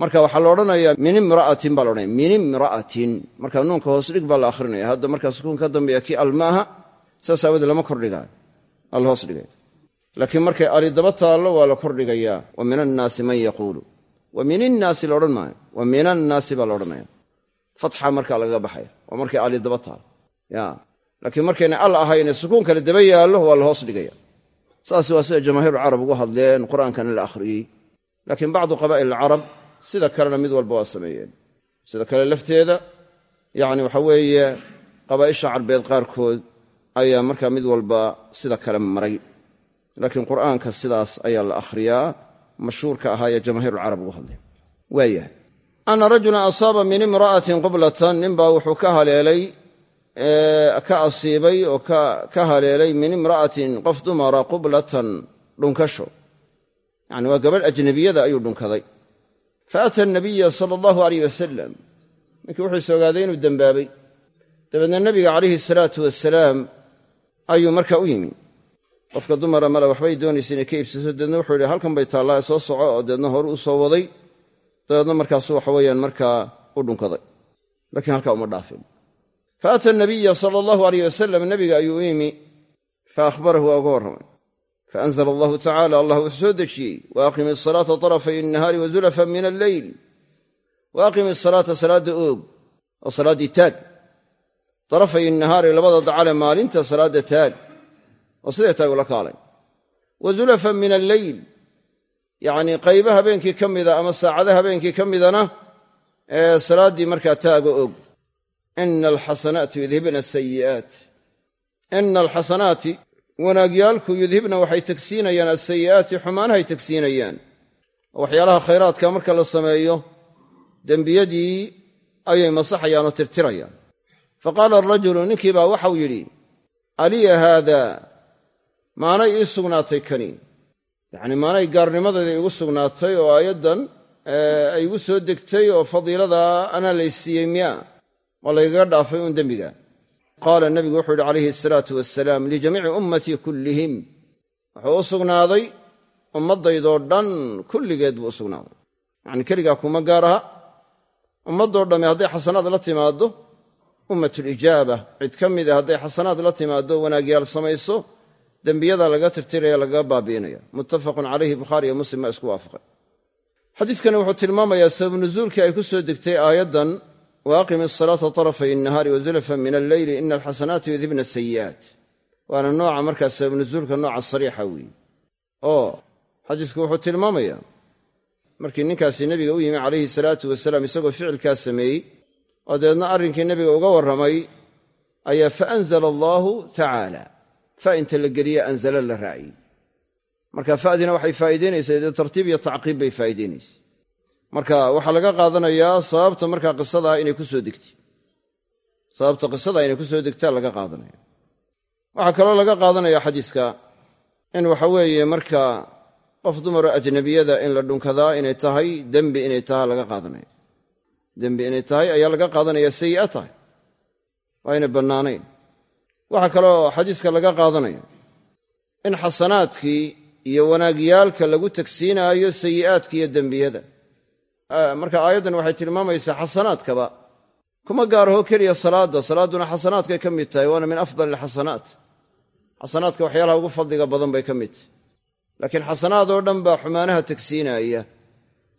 Speaker 1: marka waxaa la odhanayaa min imra'atin baa la odhanaya. Min imra'atin. Marka nuunka hoos dhig baa la akhrinaya. Hadda markaa sukuun ka dambeeya kii al maaha saas aawadee lama kordhigaa waa la hoos dhigay. Laakiin markay ali daba taallo waa la kordhigayaa wa min annaasi man yaquulu. Wa min innaasi la odhan maayo. Wa min annaasi baa la odhanaya. Fatxa markaa lagaga baxaya. Waa markay ali daba taalo ya laakiin markayna al ahayne sukuun kale daba yaallo waa la hoos dhigaya. Saas waa sida jamaahiiru carab ugu hadleen qur'aankana la akhriyey. Laakiin bacdu qabaa'il alcarab sida kalena mid walba waa sameeyeen. Sida kale lafteeda yacni waxa weeye qabaa'isha carbeed qaarkood ayaa markaa mid walba sida kale maray. Laakiin qur'aanka sidaas ayaa la akhriyaa mashhuurka ahaa ee jamaahiirulcarab ugu hadleen waayahay ana rajulan asaaba min imra'atin qublatan ninbaa wuxuu ka haleelay ka asiibay oo ka haleelay min imra'atin qof dumara qublatan dhunkasho. Yacni waa gabadh ajnabiyada ayuu dhunkaday faata anabiya sala allahu alayh wasalam ninkii wuxuu is ogaaday inuu dembaabay dabeedna nebiga calayhi salaatu wasalaam ayuu markaa u yimi qofka dumara male waxbay doonaysa inay ka iibsato deedna wuxuu yidhi halkan bay taallaa soo soco oo deedna hore u soo waday dabeedna markaasu waxa weeyaan markaa u dhunkaday laakiin halkaa uma dhaafin fa ata nabiya sala allahu alayh wasalam nabiga ayuu u yimi fa akhbarahu waa uga warramay faanzla allahu tacala allah wuxuu soo dejiyey wa aqimi asalaata tarafay innahaari wa zulafan min alleyl wa aqimi asalaata salaadda oog oo salaaddii taag tarafay innahaari labada dacale maalinta salaadda taag oo siday taag ula kaalay wa zulafan min alleyl yacnii qaybo habeenkii ka mida ama saacada habeenkii ka midana ee salaaddii markaa taaga og ina wanaagyaalku yudhibna waxay tegsiinayaan asayi'aati xumaanahay tegsiinayaan oo waxyaalaha khayraadka marka la sameeyo dembiyadii ayay masaxayaan oo tirtirayaan. Fa qaala arajulu ninkii baa waxau yidhi aliya haada? Maanay ii sugnaatay kani. Yacni maanay gaarnimadeeda iigu sugnaatay oo aayaddan ay igu soo degtay oo fadiiladaa anaa laysiiyey miya waa laygaga dhaafay uun dembiga qaala nabigu wuxuu yidhi calayhi asalaatu wasalaam lijamiici ummatii kullihim. Wuxuu u sugnaaday ummaddaydoo dhan kulligeed buu u sugnaaday. Yacni keligaa kuma gaar aha ummaddoo dhamme hadday xasanaad la timaaddo ummatulijaaba cid ka mida hadday xasanaad la timaaddo wanaagyaal samayso dembiyadaa laga tirtiraya lagaga baabi'inaya. Muttafaqun calayhi bukhaari iyo muslim baa isku waafaqay. Xadiiskani wuxuu tilmaamayaa sabab nuzuulkii ay ku soo degtay aayaddan wa aqimi asalaata tarafay innahaari wa zulafan min alleyli ina alxasanaati yudhibna asayi'aat waana nooca markaa sabab nuzuulka nooca sariixa weeye oo xadiisku wuxuu tilmaamayaa markii ninkaasi nebiga u yimi calayhi salaatu wasalaam isagoo ficilkaa sameeyey oo dabeedna arrinkii nebiga uga warramay ayaa faanzala allaahu tacaala fa inta la geliye anzala la raaciyey marka fa'dina waxay faa'iidaynaysaa dee tartiib iyo tacqiib bay faa'iidaynaysa marka waxaa laga qaadanayaa sababta markaa qisadaa inay ku soo degtay. Sababta qisadaa inay ku soo degtaa laga qaadanaya. Waxaa kaloo laga qaadanaya xadiiska in waxa weeye marka qof dumaroo ajnabiyada in la dhunkadaa inay tahay dembi inay tahay laga qaadanaya. Dembi inay tahay ayaa laga qaadanaya sayi'a tahay. Waa inay bannaanayn. Waxaa kaloo xadiiska laga qaadanaya in xasanaadkii iyo wanaagyaalka lagu tagsiinaayo sayi'aadka iyo dembiyada marka aayaddan waxay tilmaamaysaa xasanaadkaba. Kuma gaaraho keliya salaadda. Salaadduna xasanaadkay ka mid tahay waana min afdal alxasanaat. Xasanaadka waxyaalaha ugu fadliga badan bay ka mid. Tahay laakiin xasanaad oo dhan baa xumaanaha tagsiinaaya.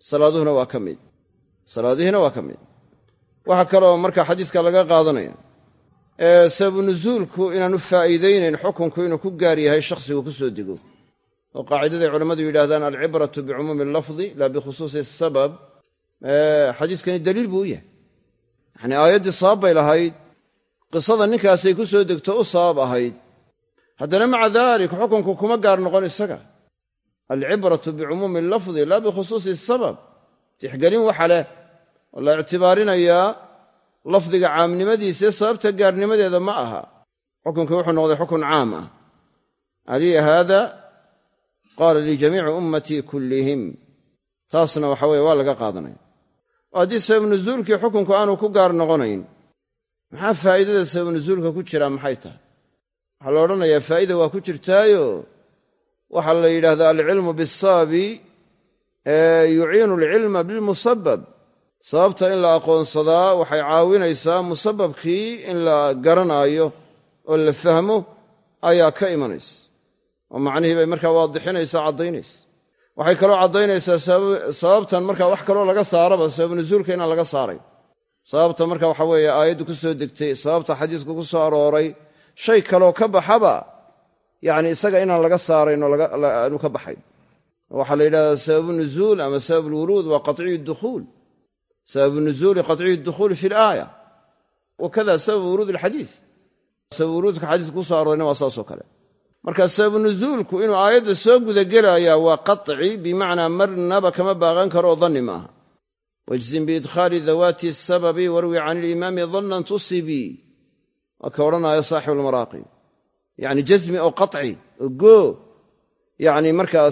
Speaker 1: Salaaduhuna waa ka mid. Salaadihiina waa ka mid. Waxaa kaloo marka xadiiska laga qaadanaya sababu nuzuulku inaanu faa'iidaynayn xukunku inuu ku gaar yahay shakhsigu ku soo dego. Oo qaacidaday culammadu yidhahdaan alcibratu bicumuumi allafdi laa bikhusuusi asabab xadiiskani daliil buu u yahay. Yacnii aayaddii sabab bay lahayd. Qisada ninkaasay ku soo degto u sabab ahayd. Haddana maca dalik xukunku kuma gaar noqon isaga. Alcibratu bicumuumi allafdi laa bikhusuusi asabab tixgelin waxa leh oo la ictibaarinayaa lafdiga caamnimadiisa sababta gaarnimadeeda ma aha. Xukunkii wuxuu noqday xukun caam ah. Aliya haada qaala lijamiici ummatii kullihim. Taasna waxa weye waa laga qaadanaya haddii sabab nuzuulkii xukunku aanu ku gaar noqonayn. Maxaa faa'iidada sabab nuzuulka ku jiraa maxay tahay? Waxaa la odhanayaa faa'ida waa ku jirtaayo. Waxaa la yidhahdaa alcilmu bisababi yuciinu alcilma bilmusabab sababta in la aqoonsadaa waxay caawinaysaa musababkii in la garanaayo oo la fahmo ayaa ka imanaysa. Oo macnihii bay markaa waadixinaysaa caddaynaysa waxay kaloo caddaynaysaa sababtan markaa wax kaloo laga saaraba sabab nuzuulka inaan laga saaray. Sababta marka waxa weeye aayaddu ku soo degtay sababta xadiisku ku soo arooray shay kaloo ka baxaba yacni isaga inaan laga saarayn oo aanu ka baxayn waxaa la yidhahdaa sababu nuzuul ama sabab lwuruud waa qaciyu dukhuul sababu nuzuuli qaciyu dukhuuli fi laaya wakada sababu wuruud alxadiis sabab wuruudka xadiiska ku soo aroorayna waa saasoo kale marka sababu nuzuulku inuu aayadda soo gudagelayaa waa qaci bimacnaa marnaba kama baaqan karo oo danni maaha. Wajzin biidkhaali dawaati sababi warwi can ilimaami dannan tusibii waa ka odhanaya saaxibu lmaraaqi yacni jasmi oo qaci oo goo. Yacni markaa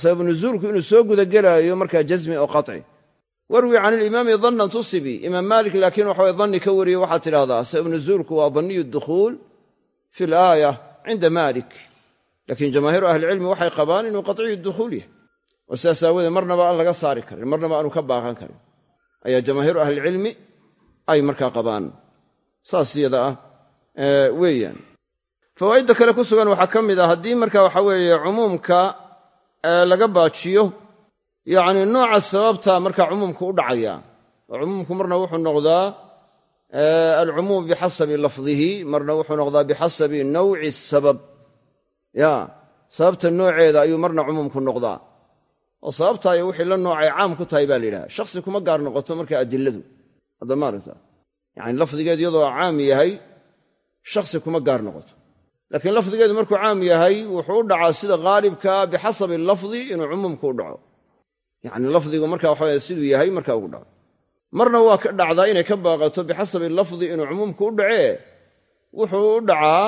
Speaker 1: sababu nuzuulku inuu soo gudagelaayo markaa jasmi oo qaci warwi can ilimaami dannan tusibii imaam maalik laakiin waxa danni ka wariye waxaad tidhahdaa sabab nuzuulku waa danniyu dukhuul fi laaya cinda maalik laakiin jamaahiiru ahlicilmi waxay qabaan inuu qatciyu dukhuul yahay. Oo sidaas aawoodee marnaba aan laga saari karin marnaba aanu ka baaqan karin. Ayaa jamaahiiru ahlicilmi ay markaa qabaan. Saas iyada ah weeyaan. Fawaa'idda kale ku sugan waxaa ka mid ah haddii marka waxa weeye cumuumka laga baajiyo yacni nooca sababta markaa cumuumku u dhacaya. Oo cumuumku marna wuxuu noqdaa alcumuum bixasabi lafdihi marna wuxuu bixasabi nawci sabab ya sababta nooceeda ayuu marna cumuumku noqdaa. Oo sababtaayo wixii la noocay caam ku tahay baa la yidhaha shakhsi kuma gaar noqoto marka adiladu. Hadda maaragta yacani lafdigeed iyadoo caam yahay shakhsi kuma gaar noqoto. Laakiin lafdigeedu markuu caam yahay wuxuu u dhacaa sida haalibkaa bixasabi lafdi inuu cumuumku u dhaco. Yacni lafdigu marka waxaweye siduu yahay marka ugu dhaco. Marna waa ka dhacdaa inay ka baaqato bixasabi lafdi inuu cumuumku u dhacee wuxuu u dhacaa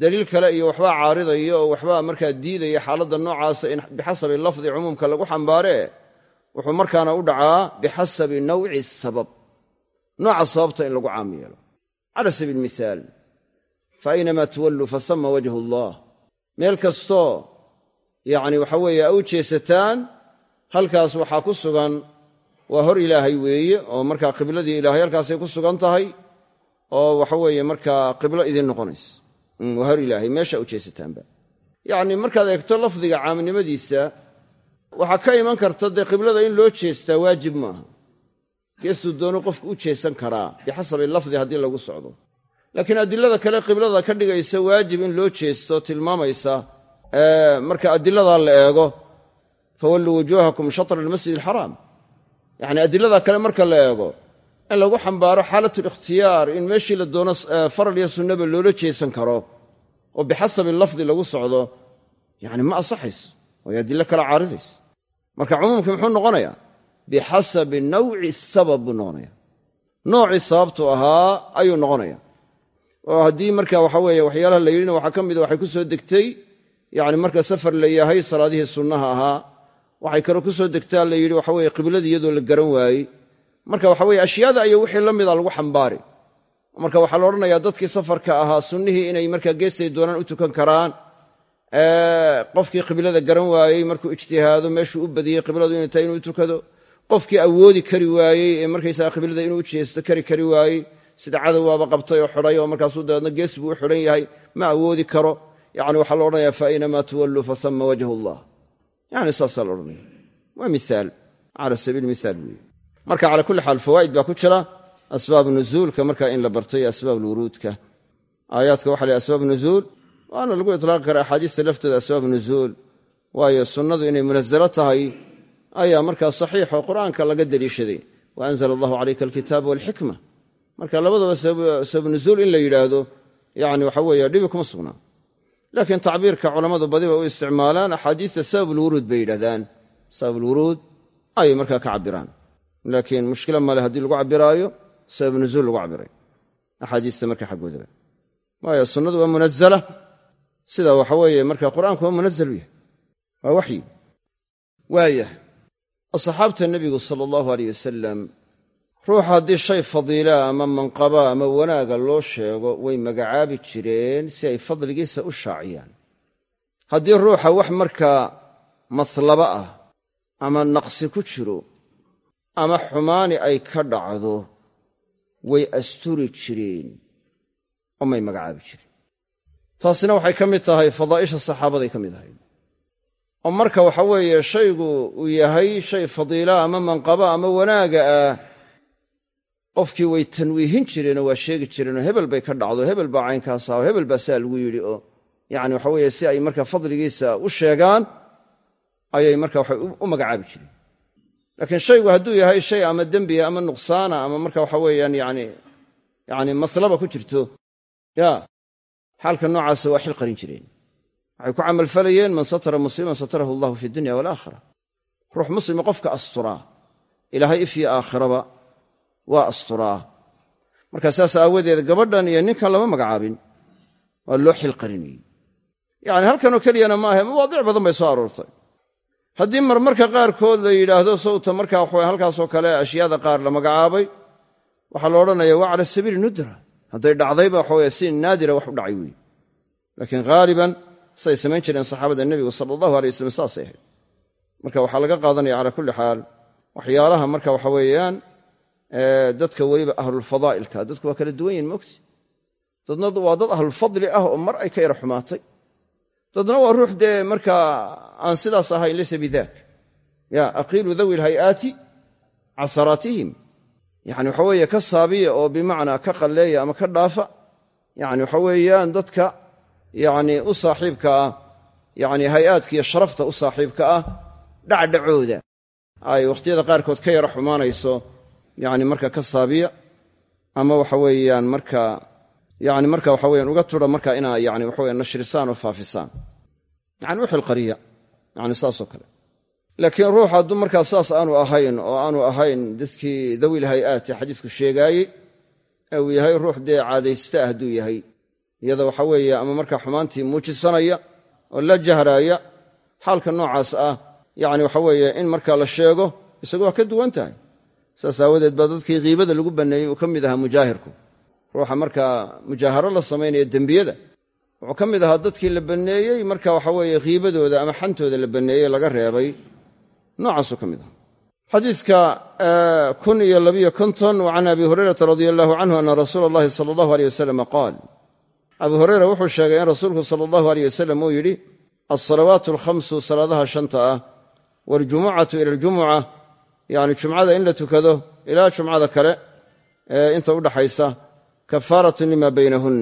Speaker 1: daliil kale iyo waxbaa caaridaya oo waxbaa markaa diidaya xaaladda noocaasa in bixasabi lafdi cumuumka lagu xambaaree wuxuu markaana u dhacaa bixasabi nawci sabab nooca sababta in lagu caam yeelo. Cala sabiil mihaal fa aynamaa tuwalluu fasama wajhu allah. Meel kastoo yacni waxa weeye a u jeesataan halkaas waxaa ku sugan waa hor ilaahay weeye oo markaa qibladii ilaahay halkaasay ku sugan tahay oo waxa weeye markaa qiblo idin noqonaysa waa hor ilaahay meesha jeesataanba yacni markaad eegto lafdiga caamnimadiisa waxaa ka iman karta dee qiblada in loo jeestaa waajib maaha. Geestuu doonu qofku u jeesan karaa bixasabi lafdi haddii lagu socdo. Laakiin adilada kale qiblada ka dhigaysa waajib in loo jeesto tilmaamaysa marka adiladaa la eego fawalluu wujuuhakum shatra almasjid alxaraam yacni adilada kale marka la eego in lagu xambaaro xaalatlikhtiyaar in meeshii la doono faral iyo sunnaba loola jeesan karo oo bixasabi lafdi lagu socdo yacni ma asaxayso waayo adilo kale caaridaysa marka cumuumkii muxuu noqonayaa? Bixasabi nawci sabab buu noqonaya noocii sababtu ahaa ayuu noqonaya oo haddii marka waxa weeye waxyaalaha la yidhina waxaa ka mida waxay ku soo degtay yacni marka safar la yahay salaadihii sunnaha ahaa waxay kaloo ku soo degtaa la yidhi waxa weye qibladii iyadoo la garan waayey marka waxa weye ashyaada iyo wixii la mida lagu xambaari. Marka waxaa la odhanayaa dadkii safarka ahaa sunnihii inay markaa geestay doonaan u tukan karaan. Qofkii qiblada garan waayey markuu ijtihaado meeshuu u badiyey qibladu inay tahay inuu tukado. Qofkii awoodi kari waayey ee markaysaga qiblada inuu jeesto kari kari waayey. Sida cadow waaba qabtay oo xidhay oo markaasuu dabeedna gees buu u xidhan yahay. Ma awoodi karo. Yani waxaa la odhanaya fa aynamaa tuwalluu fasama wajhu allah. Yani saasaa la odhanaya waa miaal cala sabiil miaal weeye marka cala kulli xaal fawaa'id baa ku jira. Asbaab nuzuulka marka in la bartay asbaab lwuruudka aayaadka waxa la asbaab nuzuul? Waana lagu itlaaqi kara axaadiista lafteeda asbaab nuzuul. Waayo sunnadu inay munazalo tahay ayaa markaa saxiix oo qur'aanka laga deliishaday. Wa anzala allahu calayka alkitaaba walxikma. Marka labadaba sabab nuzuul in la yidhaahdo yani waxa weeye dhibi kuma sugnaa laakiin tacbiirka culammadu badiba u isticmaalaan axaadiista sababulwuruud bay yidhahdaan sababulwuruud ayay markaa ka cabiraan laakiin mushkila male haddii lagu cabiraayo sabab nuzuul lagu cabiray axaadiista marka xaggoodaba waayo sunnadu waa munazala sida waxa weeye marka qur'aanku waa munazal u yahay. Waa waxyi. Waayah asxaabta nebigu sala allahu aleyh wasalam ruuxa haddii shay fadiilaa ama manqaba ama wanaaga loo sheego way magacaabi jireen si ay fadligiisa u shaaciyaan. Haddii ruuxa wax markaa maslaba ah ama naqsi ku jiro ama xumaani ay ka dhacdo way asturi jireen oo may magacaabi jireen. Taasina waxay ka mid tahay fadaa'isha saxaabaday ka mid ahayd. Oo marka waxa weeye shaygu uu yahay shay fadiila ama manqaba ama wanaaga ah qofkii way tanwiihin jireenoo waa sheegi jireenoo hebel bay ka dhacdo hebel baa caynkaas oo hebel baa saa lagu yidhi oo yacni waxa weeye si ay marka fadligiisa u sheegaan ayay marka waxay u magacaabi jireen laakiin shaygu hadduu yahay shay ama dembiya ama nuqsaana ama marka waxa weeyaan yani yani maslaba ku jirto. Ya xaalka noocaasa waa xil qarin jireen waxay ku camalfalayeen man satara musliman satarahu allahu fi dunya walaakhira ruux muslima qofka asturaa ilaahay ifyo aakhiraba waa asturaa marka saas aawadeed gabadhan iyo ninkan lama magacaabin. Waa loo xil qarinayey yacni halkanoo keliyana maahe mawaadiic badan bay soo aroortay haddii marmarka qaarkood la yidhaahdo sawta markaa waxawe halkaasoo kale ashyaada qaar la magacaabay waxaa la odhanaya waa cala sabiili nudra. Hadday dhacdayba waxaweye si naadira wax u dhacay weeye laakiin haaliban siday samayn jireen saxaabada nebigu sala allahu alay wasalam saasay ahayd. Marka waxaa laga qaadanaya calaa kulli xaal waxyaalaha marka waxa weeyaan dadka weliba ahlulfadaa'ilka dadku waa kala duwan yihiin mogti dadna waa dad ahlulfadli ah oo mar ay ka yara xumaatay dadna waa ruux dee markaa aan sidaas ahayn laysa bidaak. Ya aqiilu dawi lhay'aati casaraatihim. Yani waxa weeye ka saabiya oo bimacnaa ka qalleeya ama ka dhaafa yani waxa weeyaan dadka yani u saaxiibka ah yani hay'aadka iyo sharafta u saaxiibka ah dhacdhacooda. Ay wakhtiyada qaarkood ka yara xumaanayso yani marka ka saabiya ama waxa weeyaan marka yani marka waxa weyan uga tura marka inaa yani waxaweya nashrisaan oo faafisaan. Yani wixil qariya yani saasoo kale. Laakiin ruux hadduu markaa saas aanu ahayn oo aanu ahayn dadkii dawil hay'aati xadiisku sheegaayey ee uu yahay ruux dee caadaysta ah hadduu yahay. Iyada waxa weeye ama markaa xumaantii muujisanaya oo la jahraaya xaalka noocaas ah yani waxa weeye in markaa la sheego isagu waa ka duwan tahay. Saas aawadeed baa dadkii kiibada lagu banneeyey uu ka mid ahaa mujaahirku ruuxa markaa mujaaharo la samaynaya dembiyada. Wuxuu ka mid ahaa dadkii la banneeyey marka waxa weeye khiibadooda ama xantooda la banneeyey laga reebay noocaasuu ka mid aha xadiidka kun iyo labiyo konton wa abi hurayrata radia allahu canhu ana rasuula allahi sala allahu aleyh wasalama qaal. Abu hureyra wuxuu sheegay in rasuulku sala allahu aleyh wasalam uu yidhi alsalawaatu alkhamsu salaadaha shanta ah waljumucatu ila aljumuca. Yacni jumcada in la tukado ilaa jumcada kale ee inta u dhaxaysa kafaaratun lima baynahun.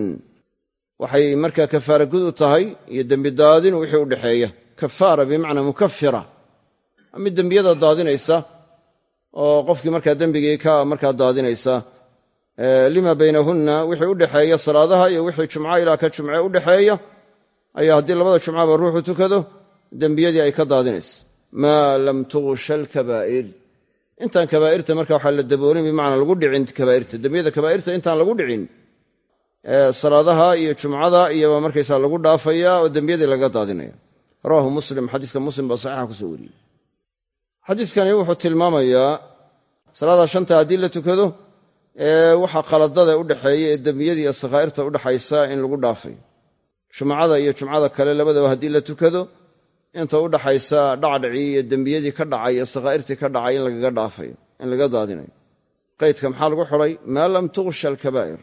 Speaker 1: Waxay markaa kafaara gud u tahay iyo dembi daadin wixii u dhexeeya kafaara bimacnaa mukafira mid dembiyada daadinaysa oo qofkii markaa dembigii ka markaa daadinaysa. Lima baynahunna wixii u dhexeeya salaadaha iyo wixii jumco ilaa ka jumce u dhexeeya ayaa haddii labada jumcaba ruuxu tukado dembiyadii ay ka daadinaysa. Maa lam tugsha alkabaa'ir intaan kabaa'irta marka waxaa la daboolin bimacnaa lagu dhicin kabaa'irta. Dembiyada kabaa'irta intaan lagu dhicin salaadaha iyo jumcada iyobaa markaysaa lagu dhaafaya oo dembiyadii laga daadinaya rawahu muslim xadiiska muslim baa saxiixa ku soo wariyey. Xadiidkani wuxuu tilmaamayaa salaada shanta haddii la tukado waxa qaladada u dhexeeya ee dembiyadii iyo sakhaa'irta udhexaysa in lagu dhaafay. Jumcada iyo jumcada kale labadaba haddii la tukado inta u dhaxaysa dhacdhacii iyo dembiyadii ka dhacay iyo sakhaa'irtii ka dhacay in lagaga dhaafayo in laga daadinayo qaydka maxaa lagu xidhay maa lam tugsha alkabaa'ir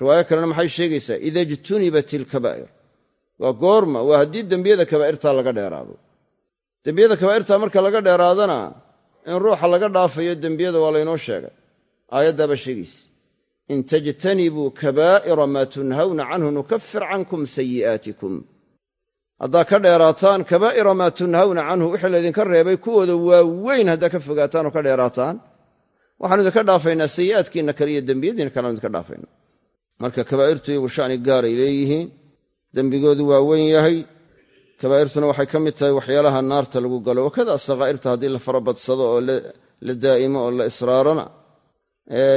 Speaker 1: riwaayo kalena maxay sheegaysaa? Ida ijtunibat ilkabaa'ir waa goorma waa haddii dembiyada kabaa'irtaa laga dheeraado. Dembiyada kabaa'irtaa marka laga dheeraadana in ruuxa laga dhaafayo dembiyada waa laynoo sheegay. Aayaddaabaa sheegaysa in tajtanibuu kabaa'ira maa tunhawna canhu nukafir cankum sayi'aatikum haddaa ka dheeraataan kabaa'ira maa tunhawna canhu wixii laydinka reebay kuwooda waaweyn haddaa ka fogaataan oo ka dheeraataan waxaanu idinka dhaafaynaa sayi'aadkiinna kale iyo dembiyadiinna kaleanu idinka dhaafayna marka kabaa'irtu iyagu sha'ni gaaray leeyihiin dembigoodu waa weyn yahay kabaa'irtuna waxay ka mid tahay waxyaalaha naarta lagu galo. Wakadaa sakhaa'irta haddii la farabadsado oo la daa'imo oo la israarana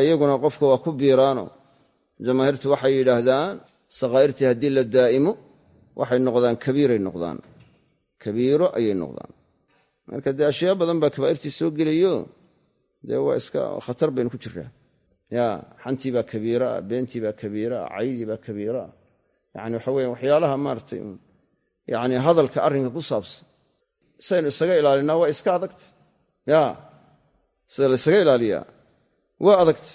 Speaker 1: iyaguna qofka waa ku biiraano. Jamaahiirtu waxay yidhaahdaan sakhaa'irtii haddii la daa'imo waxay noqdaan kabiiray noqdaan. Kabiiro ayay noqdaan. Marka dee ashyaa badan baa kabaa'irtii soo gelayo dee waa iska khatar baynu ku jiraa ya xantii baa kabiiraa beentii baa kabiiraa caydii baa kabiiraa yani waxa weya waxyaalaha maaratay yani hadalka arrinka ku saabsan. Saynu isaga ilaalinaa waa iska adagta. Ya sida la ysaga ilaaliyaa waa adagta.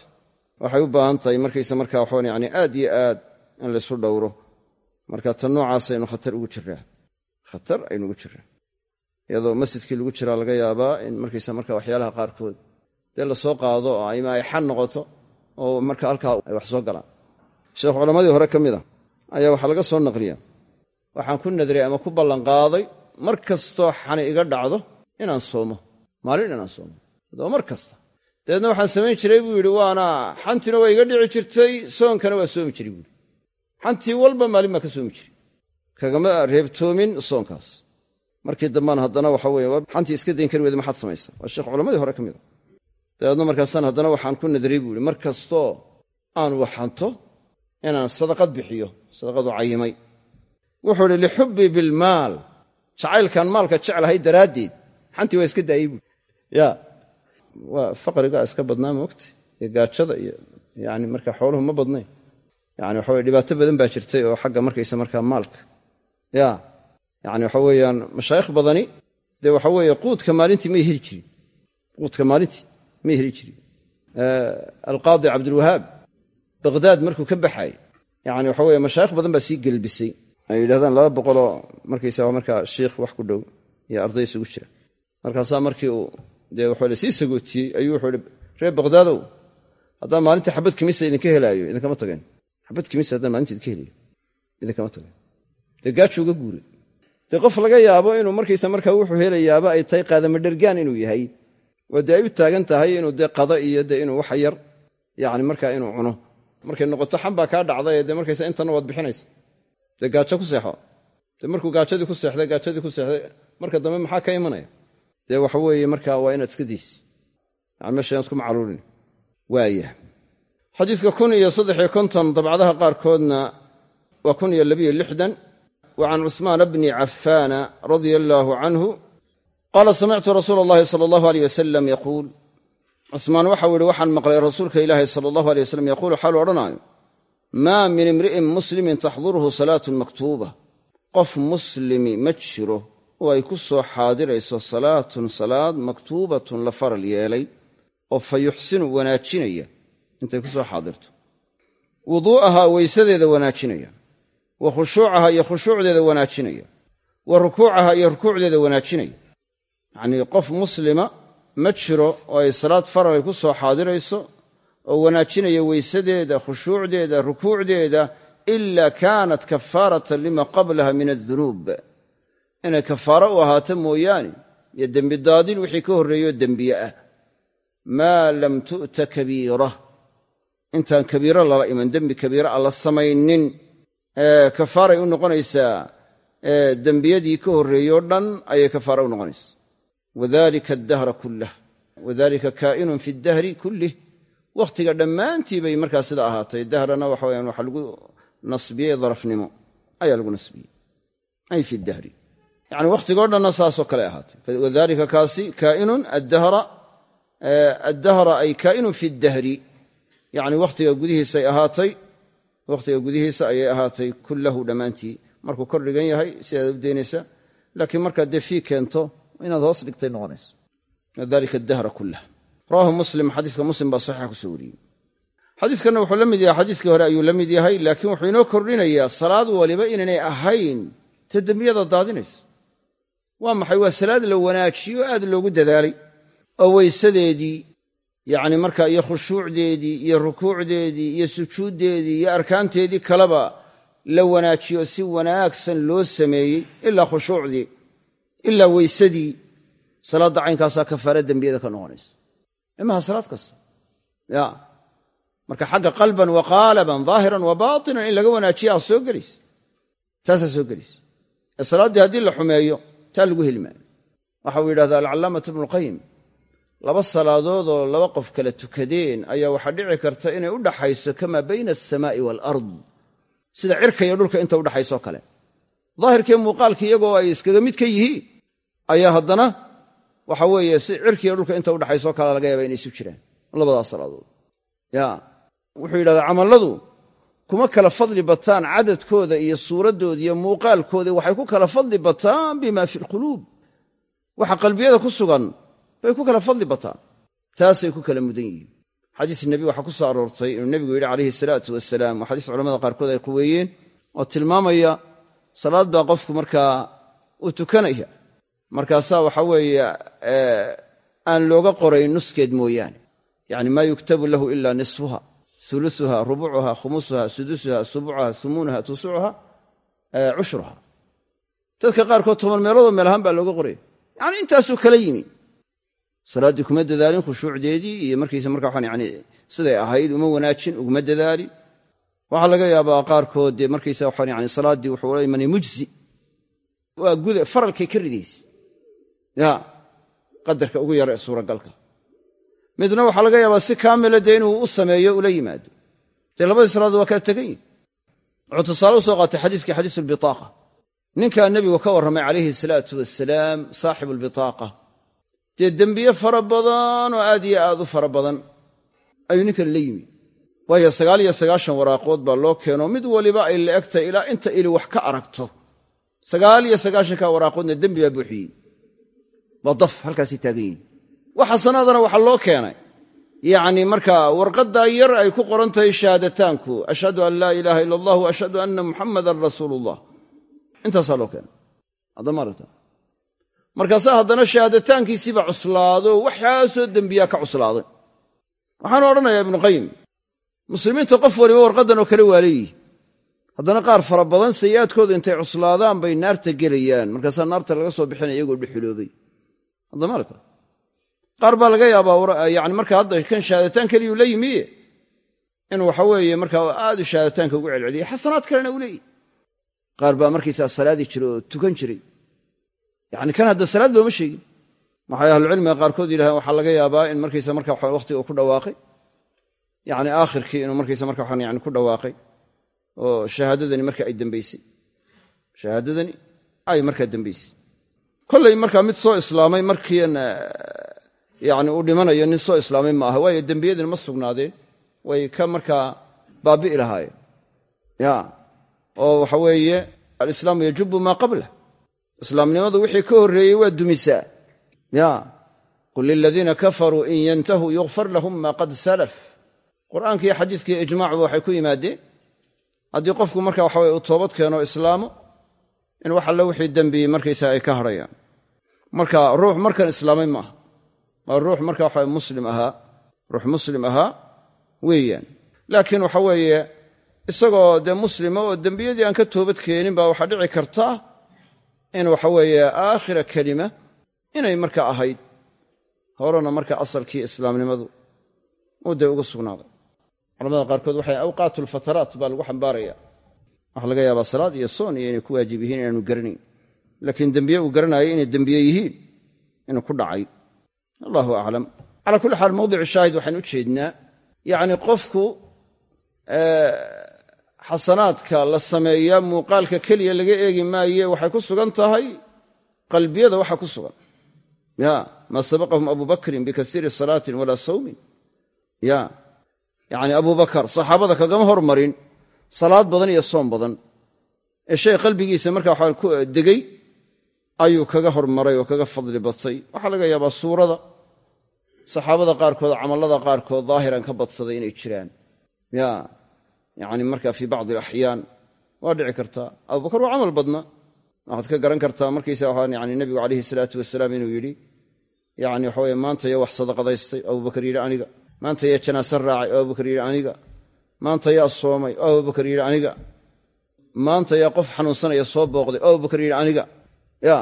Speaker 1: Waxay u baahan tahay markayse markaa waxaan yani aad iyo aad in laysu dhowro marka tan noocaasaynu khatar ugu jiraa khatar aynu ugu jiraa iyadoo masjidkii lagu jiraa laga yaabaa in markaysa marka waxyaalaha qaarkood dee la soo qaado oo ima ay xan noqoto oo marka halkaa ay wax soo galaan. Sheekh culammadii hore ka mid a ayaa waxaa laga soo naqliya waxaan ku nadray ama ku ballanqaaday mar kastoo xani iga dhacdo inaan soomo. Maalin inaan soomo. Adaba mar kasta. Dabeedna waxaan samayn jiray buu yidhi waana xantiina waa iga dhici jirtay soonkana waa soomi jiray buuhi xantii walba maalin baan ka soomi jiray kagama reebtoomin soonkaas. Markii dambana haddana waxa weye xantii iska dayn kari weyda maxaad samaysa waa sheekh culammadii hore ka mid a dabeedna markaasaan haddana waxaan ku nadray buu ihi mar kastoo aan waxanto inaan sadaqad bixiyo sadaqadu cayimay wuxuu idhi lixubbii bilmaal jacaylkaan maalka jeclahay daraaddeed. Xantii waa iska daayey buui ya waa faqrigaa iska badnaa moogta iyo gaajada iyo yani marka xooluhu ma badnayn yani waxa weye dhibaato badan baa jirtay oo xagga markaysa markaa maalka. Ya yacni waxa weeyaan mashaayikh badani dee waxa weeye quudka maalintii may heli jirin. Quudka maalintii may heli jirin. Alqaadi cabdulwahaab baqhdaad markuu ka baxay yani waxa weye mashaayikh badan baa sii gelbisay ay yidhahdaan laba boqoloo markaysaga markaa shiikh wax ku dhow iyo arday isugu jira. Markaasaa markii uu dee waxaa la sii sagootiyey ayuu wuxuu ihi reer baqhdaadow haddaan maalintii xabad kimisa idinka helaayo idinkama tageen xabad kimisa haddaan tageen dee qof laga yaabo inuu markaysa markaa wuxuu helayaaba ay tahay qaadama dhergaan inuu yahay. Oo dee ay u taagan tahay inuu dee qado iyo dee inuu wax yar yani markaa inuu cuno. Markay noqoto xan baa kaa dhacday dee markaysa intanna waad bixinaysa. Dee gaajo ku seexo. Dee markuu gaajadii ku seexday gaajadii ku seexday marka dambe maxaa ka imanaya? Dee waxa weeye markaa waa inaad iska diis. Yani meesha inaad ku macluulin waaya xadiidka kun iyo saddexiyo konton dabcadaha qaarkoodna waa kun iyo labiyo lixdan wa can cuhmaana bni cafaana radia allaahu canhu qaala samictu rasuula allahi sala allahu aleyh wasalam yaquul. Cusmaan waxau yihi waxaan maqlay rasuulka ilaahi sala allahu aley wasalam yaquulu xaalu odhanaayo maa min imri'in muslimin taxduruhu salaatun maktuuba. Qof muslimi ma jiro oo ay ku soo xaadirayso salaatun salaad maktuubatun la faral yeelay oo fa yuxsinu wanaajinaya intay ku soo xaadirto. Wuduu'ahaa weysadeeda wanaajinaya wa khushuucaha iyo khushuucdeeda wanaajinaya wa rukuucaha iyo rukuucdeeda wanaajinaya. Yacnii qof muslima ma jiro oo ay salaad faral ay ku soo xaadirayso oo wanaajinaya weysadeeda khushuucdeeda rukuucdeeda ila kaanat kafaaratan lima qablaha min adunuub inay kafaaro u ahaato mooyaane iyo dembi daadin wixii ka horreeyo dembiye ah. Maa lam tu'ta kabiira intaan kabiiro lala iman dembi kabiira aan la samaynin kafaaray u noqonaysaa dembiyadii ka horreeyoo dhan ayay kafaara u noqonaysaa. Wadalika adahra kullah wadalika kaa'inun fi dahri kullih wakhtiga dhammaantii bay markaa sida ahaatay. Dahrana waxa weyaan waxa lagu nasbiyey darafnimo ayaa lagu nasbiyey. Ay fi dahri yani wakhtigoo dhanna saasoo kale ahaatay. Wadalika kaasi kaa'inun addahra addahra ay kaa'inun fi dahri yacni wakhtiga gudihiisay ahaatay wakhtiga gudihiisa ayay ahaatay kullahu dhammaantii. Markuu kor dhigan yahay sidaad u daynaysa laakiin markaad dee fii keento inaad hoos dhigtay noqonaysa. Dalika adahra kullah rawahu muslim xadiiska muslim baa saxiixa ku soo wariyey. Xadiiskanna wuxuu la mid yahay xadiiskii hore ayuu la mid yahay laakiin wuxuu inoo kordhinayaa salaad waliba inaynay ahayn ta dembiyada daadinaysa. Waa maxay? Waa salaad la wanaajiyo aad loogu dadaalay? Oo weysadeedii yacni markaa iyo khushuucdeedii iyo rukuucdeedii iyo sujuuddeedii iyo arkaanteedii kaleba la wanaajiyo si wanaagsan loo sameeyey ilaa khushuucdii ilaa weysadii salaadda caynkaasaa kafaara dembiyada ka noqonaysa. Imaha salaad kasta ya. Marka xagga qalban wa qaalaban daahiran wa baatinan in laga wanaajiya aa soo gelaysa taasaa soo gelaysa ee salaaddii haddii la xumeeyo taa lagu heli maayo. Waxau yidhahdaa alcallaamatu ibnuulqayim laba salaadoodoo laba qof kala tukadeen ayaa waxaa dhici karta inay u dhaxayso kamaa bayna alsamaa'i waalard sida cirka iyo dhulka inta udhaxaysoo kale. Daahirkii muuqaalkii iyagoo ay iskaga mid ka yihiin ayaa haddana waxa weeye si cirkiiyo dhulka inta udhaxaysoo kale laga yaaba inay isu jiraan. Labadaas salaadood. Ya wuxuu yidhahdaa camalladu kuma kala fadli bataan cadadkooda iyo suuraddooda iyo muuqaalkooda. Waxay ku kala fadli bataan bima fi alquluub waxa qalbiyada ku sugan bay ku kala fadli bataan taasay ku kala mudan yihiin. Xadiis nebi waxaa ku soo aroortay inuu nebigu yidhi calayhi salaatu wasalaam waa xadiis culamada qaarkood ay quweeyeen oo tilmaamaya salaad baa qofku markaa uu tukanaya. Markaasaa waxa weeye aan looga qorayn nuskeed mooyaane. Yacni maa yuktabu lahu ila nisfuha. Ulusuha rubucuha khumusuha sudusuha subucuha umunuha tusucuha cushruha. Dadka qaarkood toban meeloodoo meel ahaan baa looga qoraya. Yani intaasuu kala yimi salaaddii kuma dadaalin khushuucdeedii iyo markiisa marka waxaan yani siday ahayd uma wanaajin uguma dadaalin waxaa laga yaabaa qaarkood dee markaysa waxaan yani salaaddii wuxuu la imanay mujzi. Waa guda faralkay ka ridaysa ya qadarka ugu yara ee suuragalka. Midna waxaa laga yaabaa si kaamila dee inuu u sameeyo ula yimaado. Dee labadii salaadood waa kala tegan yihiin wuxuu tusaale u qaatay xadiiskii xadiisu ninkaa nebigu ka warramay calayhi salaatu wasalaam saaxibu lbitaaqa dee dembiye fara badan oo aad iyo aad u fara badan ayuu ninkan la yimi. Waayo sagaal iyo sagaashan waraaqood baa loo keeno mid waliba ay la egtahay ilaa inta ili wax ka aragto. Sagaal iyo sagaashankaa waraaqoodna dembi baa buuxiyey. Waa daf halkaasay taagan yihiin wax xasanaadana waxaa loo keenay. Yacni markaa warqaddaa yar ay ku qoran tahay shahaadataanku ashhadu an laa ilaaha ila allah wa ashhadu anna muxammadan rasuulu ullah intaasaa loo keenay markaasaa haddana shahaadataankiisiiba cuslaado waxaasoo dembiyaa ka cuslaaday waxaanu odhanayaa ibnuqayim muslimiinta qof waliba warqaddan oo kale waa leeyihi haddana qaar fara badan sayi'aadkooda intay cuslaadaan bay naarta gelayaan. Markaasaa naarta laga soo bixinaya iyagoo dhuxuloobay adamaarata qaar baa laga yaabaa yani marka hadda kan shahaadataan keliyuu la yimiye in waxa weeye markaa aad u shahaadataanka ugu celceliyay xasanaad kalena uu leeyahy qaar baa markaysaa salaadi jiray oo tukan jiray yani kan hadda salaad looma sheegin. Waxay ahlucilmiga qaarkood yidhahdeen waxaa laga yaabaa in markaysa marka waxa uu ku dhawaaqay. Yani aakhirkii inuu markaysa marka waxaan yani ku dhawaaqay. Oo shahaadadani marka ay dambaysay. Shahaadadani ay markaa dambaysay. Kollay markaa mid soo islaamay markiina yani uu dhimanayo nin soo islaamay ma aha waayo dembiyadina ma sugnaadeen. Way ka markaa baabi'i lahaayeen. Ya oo waxa weeye alislaamu yajubu maa qablah islaamnimadu wixii ka horreeyey waa dumisaa. Ya qul liladiina kafaruu in yantahuu yukfar lahum maa qad salaf. Qur'aanka iyo xadiiskaiyo ijmaacuba waxay ku yimaadeen haddii qofku marka waxa weye uu toobad keeno islaamo in wax alle wixii dembiyey markaysaa ay ka hadhayaan marka ruux markan islaamay maaha waa ruux marka waxa muslim ahaa ruux muslim ahaa weeyaan. Laakiin waxa weeye isagoo dee muslima oo dembiyadii aan ka toobad keenin baa waxaa dhici karta in waxa weeye aakhira kelima inay marka ahayd. Horena marka asalkii islaamnimadu dee ugu sugnaaday. Culamada qaarkood waxay awqaatu lfataraat baa lagu xambaaraya. Waxaa laga yaabaa salaad iyo soon iyo inay ku waajib yihiin inaanu garanayn. Laakiin dembiye uu garanayo inay dembiye yihiin inuu ku dhacay. Allahu aclam calaa kulli xaal mawdicu shaahid waxaan u jeednaa. Yacni qofku xasanaadka la sameeyaa muuqaalka keliya laga eegi maaye waxay ku sugan tahay qalbiyada waxa ku sugan. Ya maa sabaqahum abu bakrin bikasiiri salaatin walaa sawmin. Ya yacni abubakar saxaabada kagama hormarin salaad badan iyo soom badan. Ee shay qalbigiisa marka waxaa ku degay ayuu kaga hormaray oo kaga fadli batay waxaa laga yaabaa suurada saxaabada qaarkood camallada qaarkood daahiran ka badsaday inay jiraan. Ya yacni marka fii bacdi alaxyaan waa dhici kartaa abubakar waa camal badna. Waxaad ka garan kartaa markiisa waxaan yani nebigu calayhi salaatu wasalaam inuu yidhi yani waxa weye maanta yaa wax sadaqadaystay oo abubakar yidhi aniga. Maanta yaa janaase raacay oo abubakar yidhi aniga. Maanta yaa soomay oo abubakar yidhi aniga. Maanta yaa qof xanuunsanaya soo booqday oo abubakar yidhi aniga. Ya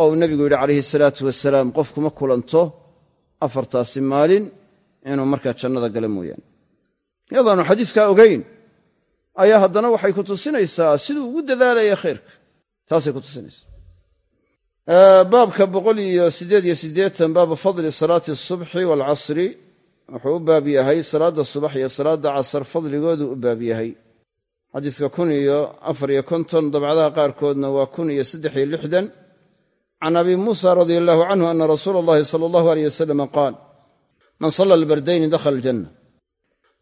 Speaker 1: oo nebigu yidhi calayhi salaatu wasalaam qofkuma kulanto afartaasi maalin inuu markaa jannada gala mooyaane yadaanu xadiiskaa ogayn ayaa haddana waxay ku tusinaysaa siduu ugu dadaalaya khayrka. Taasay ku tusinaysaa. Baabka boqol iyo siddeed iyo siddeetan baabu fadli salaati asubxi waalcasri wuxuu u baab yahay salaadda subax iyo salaadda casar fadligoodu u baab yahay. Xadiiska kun iyo afar iyo konton dabcadaha qaarkoodna waa kun iyo saddex iyo lixdan. Can abi muusa radia allahu canhu ana rasuula allahi sala allahu aleyh wasalama qaal man salla albardayni dakhala aljanna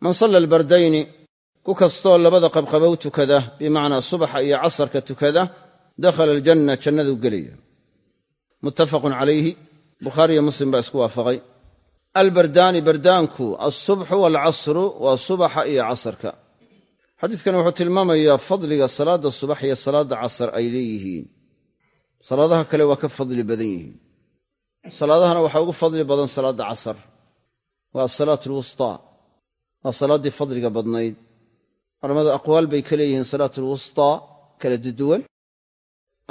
Speaker 1: man salla albardayni ku kastoo labada qabqabow tukada bimacnaa subaxa iyo casarka tukada dakhala aljanna jannaduu gelaya. Muttafaqun calayhi bukhaariyo muslim baa isku waafaqay. Albardaani bardaanku alsubxu waalcasru waa subaxa iyo casarka. Xadiidkani wuxuu tilmaamayaa fadliga salaadda subax iyo salaadda casar ay leeyihiin. Salaadaha kale waa ka fadli badan yihiin. Salaadahana waxaa ugu fadli badan salaadda casar. Waa asalaat alwustaa waa salaaddii fadliga badnayd. Culammadu aqwaal bay ka leeyihiin salaat alwustaa kala duduwan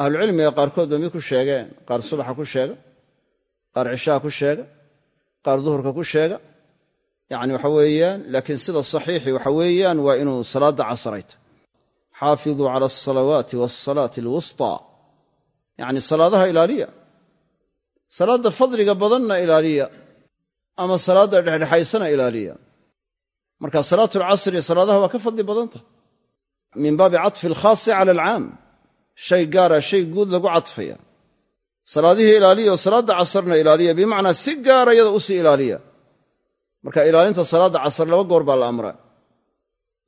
Speaker 1: ahlucilmiga qaarkood ba mid ku sheegeen. Qaar subaxa ku sheega qaar cishaha ku sheega qaar duhurka ku sheega. Yacni waxa weeyaan laakiin sida saxiixi waxa weeyaan waa inuu salaadda casaray tahy xaafiduu cala alsalawaati waasalaati alwustaa yacni salaadaha ilaaliya. Salaadda fadliga badanna ilaaliya. Ama salaadda dhexdhexaysana ilaaliya marka salaatu alcasri salaadaha waa ka fadli badan tahay min baabi catfi alkhaasi cala alcaam shay gaara shay guud lagu cadfaya salaadihii ilaaliya oo salaadda casarna ilaaliya bimacnaa si gaara iyada u sii ilaaliya. Marka ilaalinta salaadda casar laba goor baa la amraa.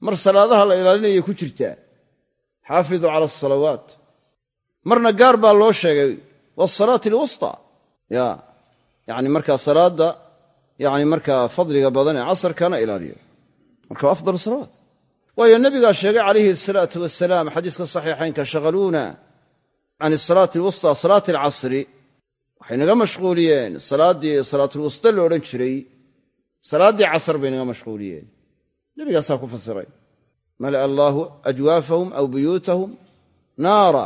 Speaker 1: Mar salaadaha la ilaalinayay ku jirtaa. Xaafiduu cala asalawaat marna gaar baa loo sheegay. Wasalaati alwusta. Ya yacni markaa salaadda yacni markaa fadliga badan ee casarkana ilaaliyo marka waa afdal salawaat waayo nebigaa sheegay calayhi asalaatu wasalaam xadiiska saxiixaynka shaqaluuna can asalaati alwusta salaati alcasri waxay naga mashquuliyeen salaaddii salaatulwusta la odhan jiray salaaddii casar bay naga mashquuliyeen. Nebigaasaa ku fasiray mala'a allaahu ajwaafahum aw buyuutahum naara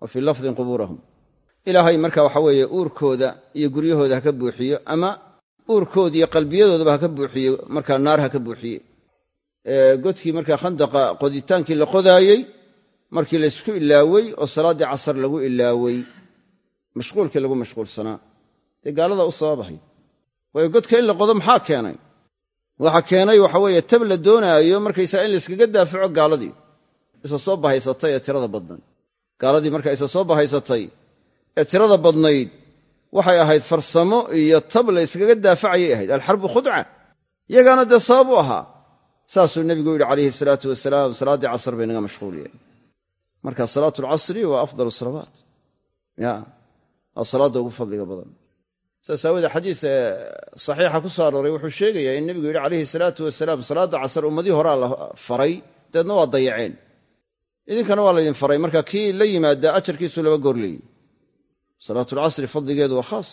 Speaker 1: wa fii lafdin qubuurahum. Ilaahay marka waxa weeye uurkooda iyo guryahooda ha ka buuxiyo ama uurkooda iyo qalbiyadoodaba ha ka buuxiyo markaa naar ha ka buuxiye godkii markaa khandaqa qoditaankii la qodaayey markii laysku ilaawey oo salaaddii casar lagu ilaawey mashquulkii lagu mashquulsanaa. Dee gaaladaa u sababahay. Waayo godka in la qodo maxaa keenay? Waxa keenay waxa weeye tab la doonaayo markaysaa in layskaga daafaco gaaladii. Isa soo bahaysatay ee tirada badnayd. Gaaladii markaa isa soo bahaysatay ee tirada badnayd waxay ahayd farsamo iyo tab la yskaga daafacayay ahayd. Alxarbu khudca. Yagaana dee sabab u ahaa saasuu nebigu yidhi calayhi salaatu wasalaam salaaddii casar bay naga mashquuliyeen. Marka salaatu alcasri waa afdal salawaat. Ya waa salaadda ugu fadliga badan. Saas aawoodee xadiis saxiixa ku soo arooray wuxuu sheegayaa in nebigu yidhi calayhi salaatu wasalaam salaadda casar ummadii horaa la faray dabeedna waa dayaceen. Idinkana waa laydin faray marka kii la yimaadaa ajarkiisu laba goor leeyihi salaatulcasri fadligeedu waa khaas.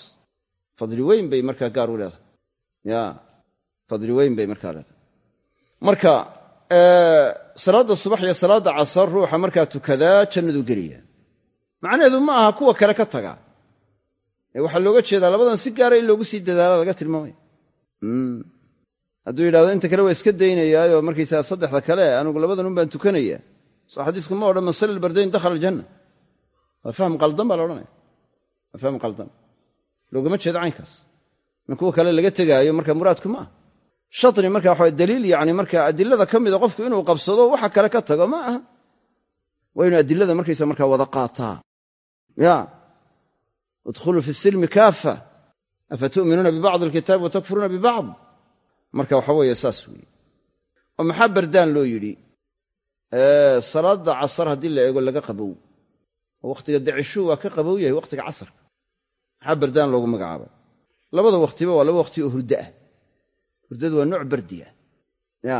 Speaker 1: Fadli weyn bay markaa gaar u leedahay. Ya fadli weyn bay markaa leedahay marka salaadda subax iyo salaadda casar ruuxa markaa tukadaa jannaduu gelaya macnaheedu ma aha kuwa kale ka taga. Ee waxaa looga jeedaa labadan si gaara in loogu sii dadaala laga tilmaamaya hadduu yidhahdo inta kale waa iska daynayaayoo markaysaga saddexda kale anugu labadan un baan tukanaya. Soo xadiisku ma odhan man salla albardayn dakhala aljanna. Waa fahm qaldan baa la odhanaya. Waa fahm qaldan. Loogama jeedo caynkaas. Min kuwa kale laga tegaayo marka muraadku ma ah shatni marka waxa daliil yani marka adilada ka mida qofku inuu qabsado waxa kale ka tago ma aha. Waa inuu adilada markaysa markaa wada qaataa ya. Idkhuluu fi silmi kaafa. Afa tu'minuuna bibacdi wa takfuruuna bibacd marka waxa weeye saas weeye. Oo maxaa bardaan loo yidhi? Salaadda casar haddii la eego laga qabow. Oo wakhtiga dacishuu waa ka qabow yahay wakhtiga casarka. Maxaa bardaan loogu magacaabay? Labada wakhtiba waa laba wakhti oo hurdo ah hurdadu waa nooc bardi ah. Ya.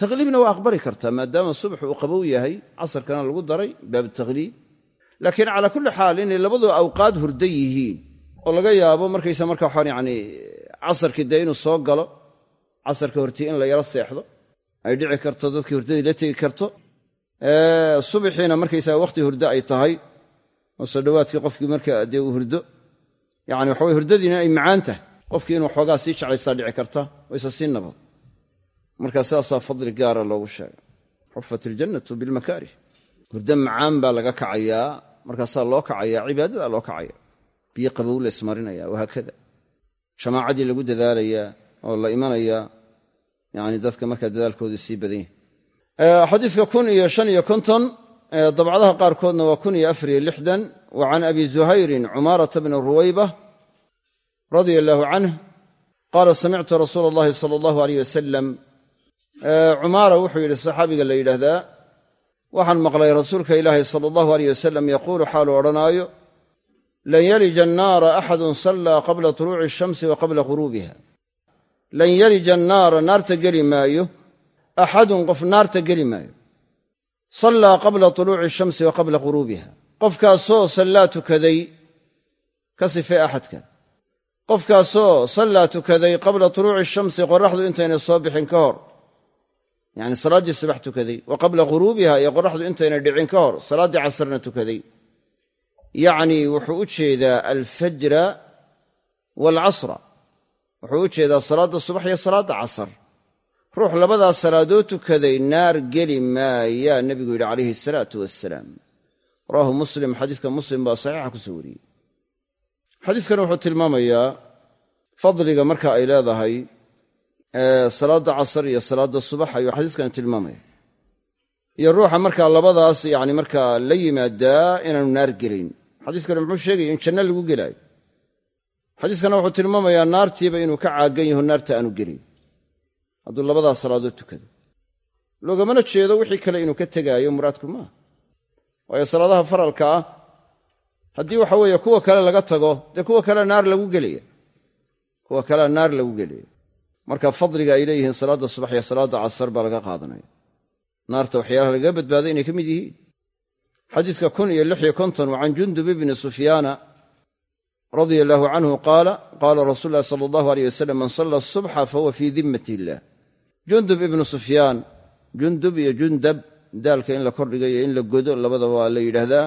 Speaker 1: Taqliibna waa aqbali kartaa maadaama subax uu qabow yahay casarkana lagu daray baab takhliib laakiin calaa kulli xaal inay labadu awqaad hurdo yihiin oo laga yaabo markaysa marka waxaan yani casarkii dee inuu soo galo casarka hortii in la yaro seexdo ay dhici karto dadkii hurdadii la tegi karto subaxiina markaysaga wakhti hurdo ay tahay oo soo dhowaadkii qofkii marka dee uu hurdo. Yani waxaweye hurdadiina ay macaan tahay qofkii inuu xoogaa sii jeclaystaa dhici karta wayse sii nabad. Marka sidaasaa fadli gaara loogu sheegay. Xufat iljannatu bilmakaarih. Hurdo macaan baa laga kacayaa markaasaa loo kacayaa cibaadadaa loo kacaya biyo qabow la ismarinaya wahaakada jamaacadii lagu dadaalayaa oo la imanayaa yani dadka markaa dadaalkoodu sii badan yahay. Xadiiska kun iyo shan iyo konton dabcadaha qaarkoodna waa kun iyo afar iyo lixdan wa can abi zuhayrin cumaarata bni ruwayba radia allaahu canh qaala samictu rasuula allahi sala allahu aleyh wasalam cumaara wuxuu yidhi saxaabiga la yidhaahdaa waxaan maqlay rasuulka ilaahi sala allahu aleyh wasalam yaquulu xaalu odhanaayo lan yalija annaara axadun sallaa qabla tuluuci ashamsi wa qabla ghuruubiha lan yalija annaara naarta geli maayo axadun qof naarta geli maayo sallaa qabla tuluuci ashamsi wa qabla ghuruubiha. Qofkaasoo sallaa tukaday ka sifee axadka qofkaasoo sallaa tukaday qabla tuluuci ashamsi qoraxdu intaynay soo bixin ka hor. Yacni salaaddii subax tukaday wa qabla ghuruubiha iyo qoraxdu intaynay dhicin ka hor salaaddii casarna tukaday. Yacnii wuxuu u jeedaa alfajra waalcasra. Wuxuu u jeedaa salaadda subax iyo salaadda casar ruux labadaas salaadood tukaday naar geli maayaa nebigu yidhi calayhi asalaatu wassalaam. Rawaahu muslim xadiiska muslim baa saxiixa ku soo wariyey xadiiskan wuxuu tilmaamayaa fadliga marka ay leedahay salaadda casar iyo salaadda subax ayuu xadiiskani tilmaamaya. Iyo ruuxa markaa labadaas yani markaa la yimaadaa inaanu naar gelayn xadiiskani muxuu sheegaya in janno lagu gelaayo. Xadiiskana wuxuu tilmaamayaa naartiiba inuu ka caagan yaho naarta aanu gelin. Hadduu labadaas salaadood tukado. Loogamana jeedo wixii kale inuu ka tegaayo muraadku maaha. Waayo salaadaha faralka ah haddii waxa weeye kuwa kale laga tago dee kuwa kale naar lagu gelaya kuwa kalea naar lagu gelaya marka fadliga ay leeyihiin salaadda subax iyo salaadda casar baa laga qaadanaya. Naarta waxyaalaha lagaga badbaaday inay ka mid yihiin. Xadiiska kun iyo lix iyo konton wa can jundub ibni sufyaana radia allaahu canhu qaala qaala rasuulu llahi sala allahu aleyh wasalam man salla asubxa fahuwa fii dimmat illah jundub ibnu sufyaan jundub iyo jundab daalka in la kordhigayo in la godo labadaba waa la yidhaahdaa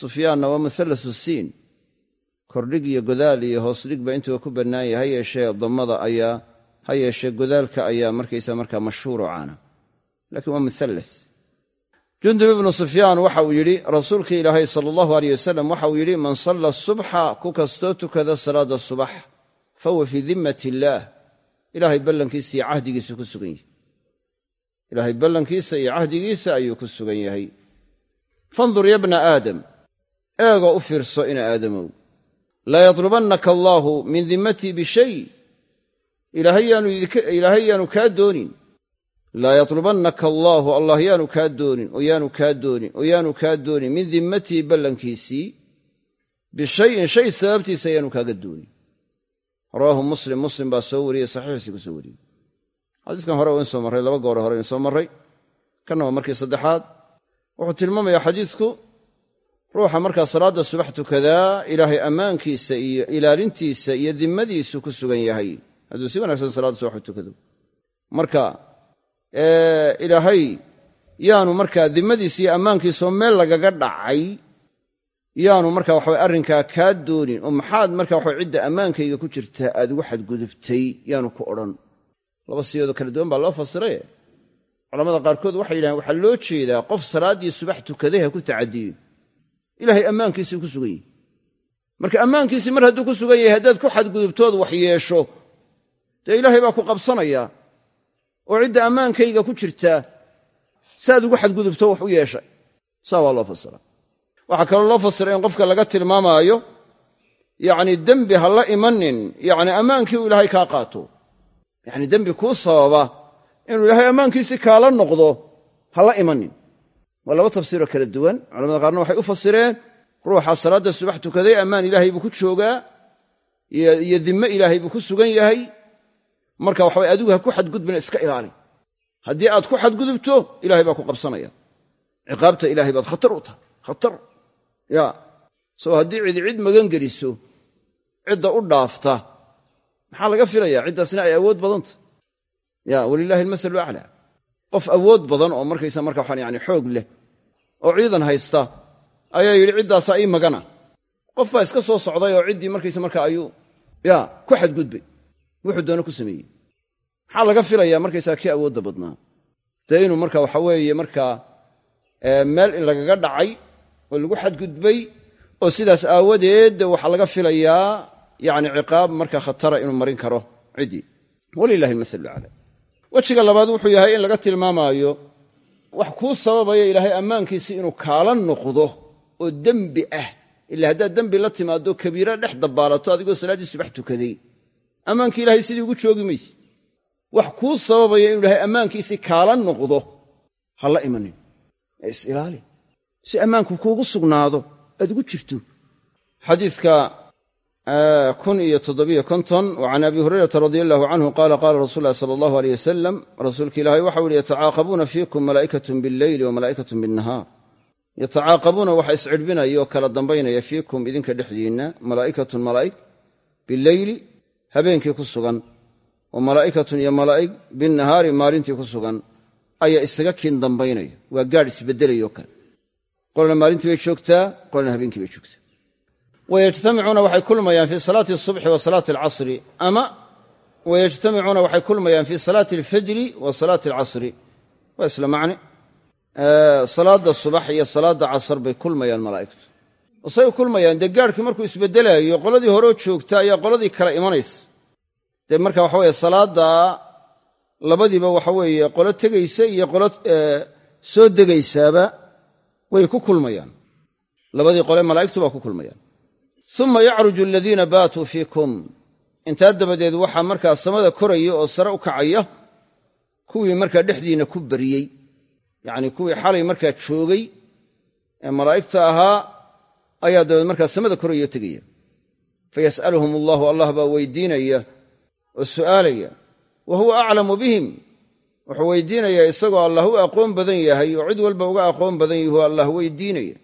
Speaker 1: sufyaanna waa muhallasu siin kordhig iyo godaal iyo hoosdhigba intuuba ku bannaan yahay ha yeeshee dammada ayaa ha yeeshee godaalka ayaa markaysa markaa mashhuuro caana. Lakiin waa muhallas jundub ibnu sufyaan waxa uu yidhi rasuulkii ilaahay sala allahu aleyh wasalam waxa uu yidhi man salla subxa ku kastoo tukada salaada subax fahuwa fii dimmat illaah ilaahay ballankiisa iyo cahdigiisu ku sugan yahay. Ilaahay ballankiisa iyo cahdigiisa ayuu ku sugan yahay. Fandur ya bna aadam eegoo u fiirso ina aadamow. Laa yatlubannaka allaahu min dimmatii bishay ilaahay yaanu kaa doonin. Laa yatlubannaka allaahu allah yaanu kaa doonin oo yaanu kaa doonin oo yaanu kaa doonin min dimmatii ballankiisii. Bishayin shay sababtiisa yaanu kaaga doonin. Rawaahu muslim muslim baa soo wariyey saxiixiisii ku soo wariyey. Xadiiskan hore in soo marray laba goore hore in soo marray. Kanna waa markii saddexaad. Wuxuu tilmaamayaa xadiidku ruuxa markaa salaadda subax tukadaa ilaahay ammaankiisa iyo ilaalintiisa iyo dimmadiisu ku sugan yahay. Hadduu si wanaagsan salaadda subax u tukado. Marka ilaahay yaanu markaa dimmadiisa iyo ammaankiisaoo meel lagaga dhacay yaanu marka waxawe arrinkaa kaa doonin oo maxaad marka waxawe cidda ammaankayga ku jirtaa aad ugu xadgudubtay yaanu ku odhan. Laba siyoodoo kala duwan baa loo fasiraye culamada qaarkood waxay yidhahdeen waxaa loo jeedaa qof salaaddii subax tukaday ha ku tacadiyo ilaahay ammaankiisii ku sugan yahay. Marka ammaankiisii mar hadduu ku sugan yahay haddaad ku xadgudubtood wax yeesho dee ilaahay baa ku qabsanayaa oo cidda ammaankayga ku jirtaa saaad ugu xadgudubto wax u yeeshay saa waa loo fasira waxaa kaloo loo fasira in qofka laga tilmaamaayo yacni dembi ha la imanin yacni ammaankii uu ilaahay kaa qaato. Yacni dembi kuu sababa inuu ilaahay ammaankiisii kaala noqdo ha la imanin waa laba tafsiiroo kala duwan. Culamada qaarna waxay u fasireen ruuxa salaadda subax tukaday ammaan ilaahay buu ku joogaa iyo dimme ilaahay buu ku sugan yahay. Marka waxabay adigu ha ku xadgudbina iska ilaali. Haddii aad ku xadgudubto ilahay baa ku qabsanaya. Ciqaabta ilahay baad khatar u tahay khatar. Ya. Soo haddii cidi cid magan geliso cidda u dhaafta maxaa laga filaya ciddaasna ay awood badanta ya walilahi almasalu aclaa qof awood badan oo markaysa marka waxaan yani xoog leh oo ciidan haysta ayaa yidhi ciddaasaa ii magana. Qof baa iska soo socday oo ciddii markaysa marka ayuu ya ku xadgudbay. Wuxuu doono ku sameeyey. Maxaa laga filayaa markaysaa kii awoodda badnaa? Dee inuu marka waxa weeye markaa meel in lagaga dhacay oo lagu xadgudbay oo sidaas aawadeed waxaa laga filayaa yacni ciqaab marka khatara inuu marin karo ciddii. Walilahi almasalu acla wejiga labaad wuxuu yahay in laga tilmaamaayo wax kuu sababaya ilaahay ammaankiisii inuu kaala noqdo oo dembi ah. Ila haddaad dembi la timaado kabiira dhex dabbaalato adigoo salaaddii subax tukaday. Ammaankii ilahay sidii ugu joogi mayse. Wax kuu sababaya inuu ilahay ammaankiisii kaala noqdo ha la imanin. Ee is ilaali. Si ammaanku kuugu sugnaado aad ugu jirto. Xadiidka kun iyo toddobiyo konton wa can abi hurayrata radia allahu canhu qaala qaala rasul ulahi sala allahu aleyh wasalam rasuulka ilaahay waxau yihi yatacaaqabuuna fiikum malaa'ikatun billeyli wa malaa'ikatun binnahaar. Yatacaaqabuuna waxa iscidhbinaya oo kala dambaynaya fiikum idinka dhexdiinna malaa'ikatun malaa'ig bileyli habeenkii ku sugan wa malaa'ikatun iyo malaa'ig binnahaari maalintii ku sugan ayaa isaga kiin dambaynaya waa gaadh isbeddelayoo kale. Qolna maalintii bay joogtaa qolna joogtaa wayajtamicuuna waxay kulmayaan fii salaati asubxi wa salaati alcasri ama wayajtamicuuna waxay kulmayaan fii salaati alfajri wa salaati alcasri waa isla macne salaadda subax iyo salaadda casar bay kulmayaan malaa'igtu say u kulmayaan dee gaadhkii markuu isbeddelaayo qoladii horeo joogta ayaa qoladii kale imanaysa dee marka waxa weye salaadda labadiiba waxa weeye qolo tegaysa iyo qolo soo degaysaaba way ku kulmayaan labadii qole malaa'igtu baa ku kulmayaan uma yacruju aladiina baatuu fiikum intaa dabadeed waxaa markaa samada koraya oo sare u kacaya kuwii markaa dhexdiinna ku bariyey yacnii kuwii xalay markaa joogay ee malaa'igta ahaa ayaa dabeed markaa samada korayoo tegaya fayas'aluhum allahu allah baa weydiinaya oo su'aalaya wa huwa aclamu bihim wuxuu weydiinayaa isagoo allah u aqoon badan yahay oo cid walba uga aqoon badan yahu allah weydiinaya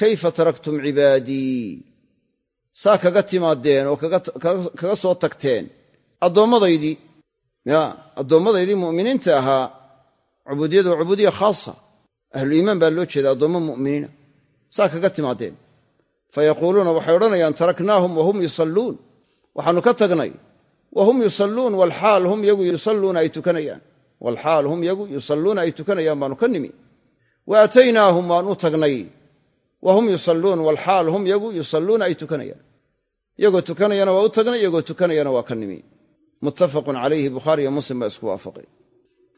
Speaker 1: kayfa taraktum cibaadii saa kaga timaadeen oo kaga soo tagteen. Addoommadaydii ya addoommadaydii mu'miniinta ahaa cubuudiyadu waa cubuudiya khaasa. Ahluliimaan baa loo jeeda addoommo mu'miniina. Saa kaga timaadeen. Fayaquuluuna waxay odhanayaan taraknaahum wahum yusalluun. Waxaannu ka tagnay wahum yusalluun walxaal hum yagu yusalluuna ay tukanayaan. Walxaal hum yagu yusalluuna ay tukanayaan baanu ka nimi. Wa aataynaahum waan u tagnay wa hum yusalluun walxaal hum yagu yusalluuna ay tukanayaan iyagoo tukanayana waa u tagnay iyagoo tukanayana waa ka nimi. Muttafaqun calayhi bukhaari iyo muslim baa isku waafaqay.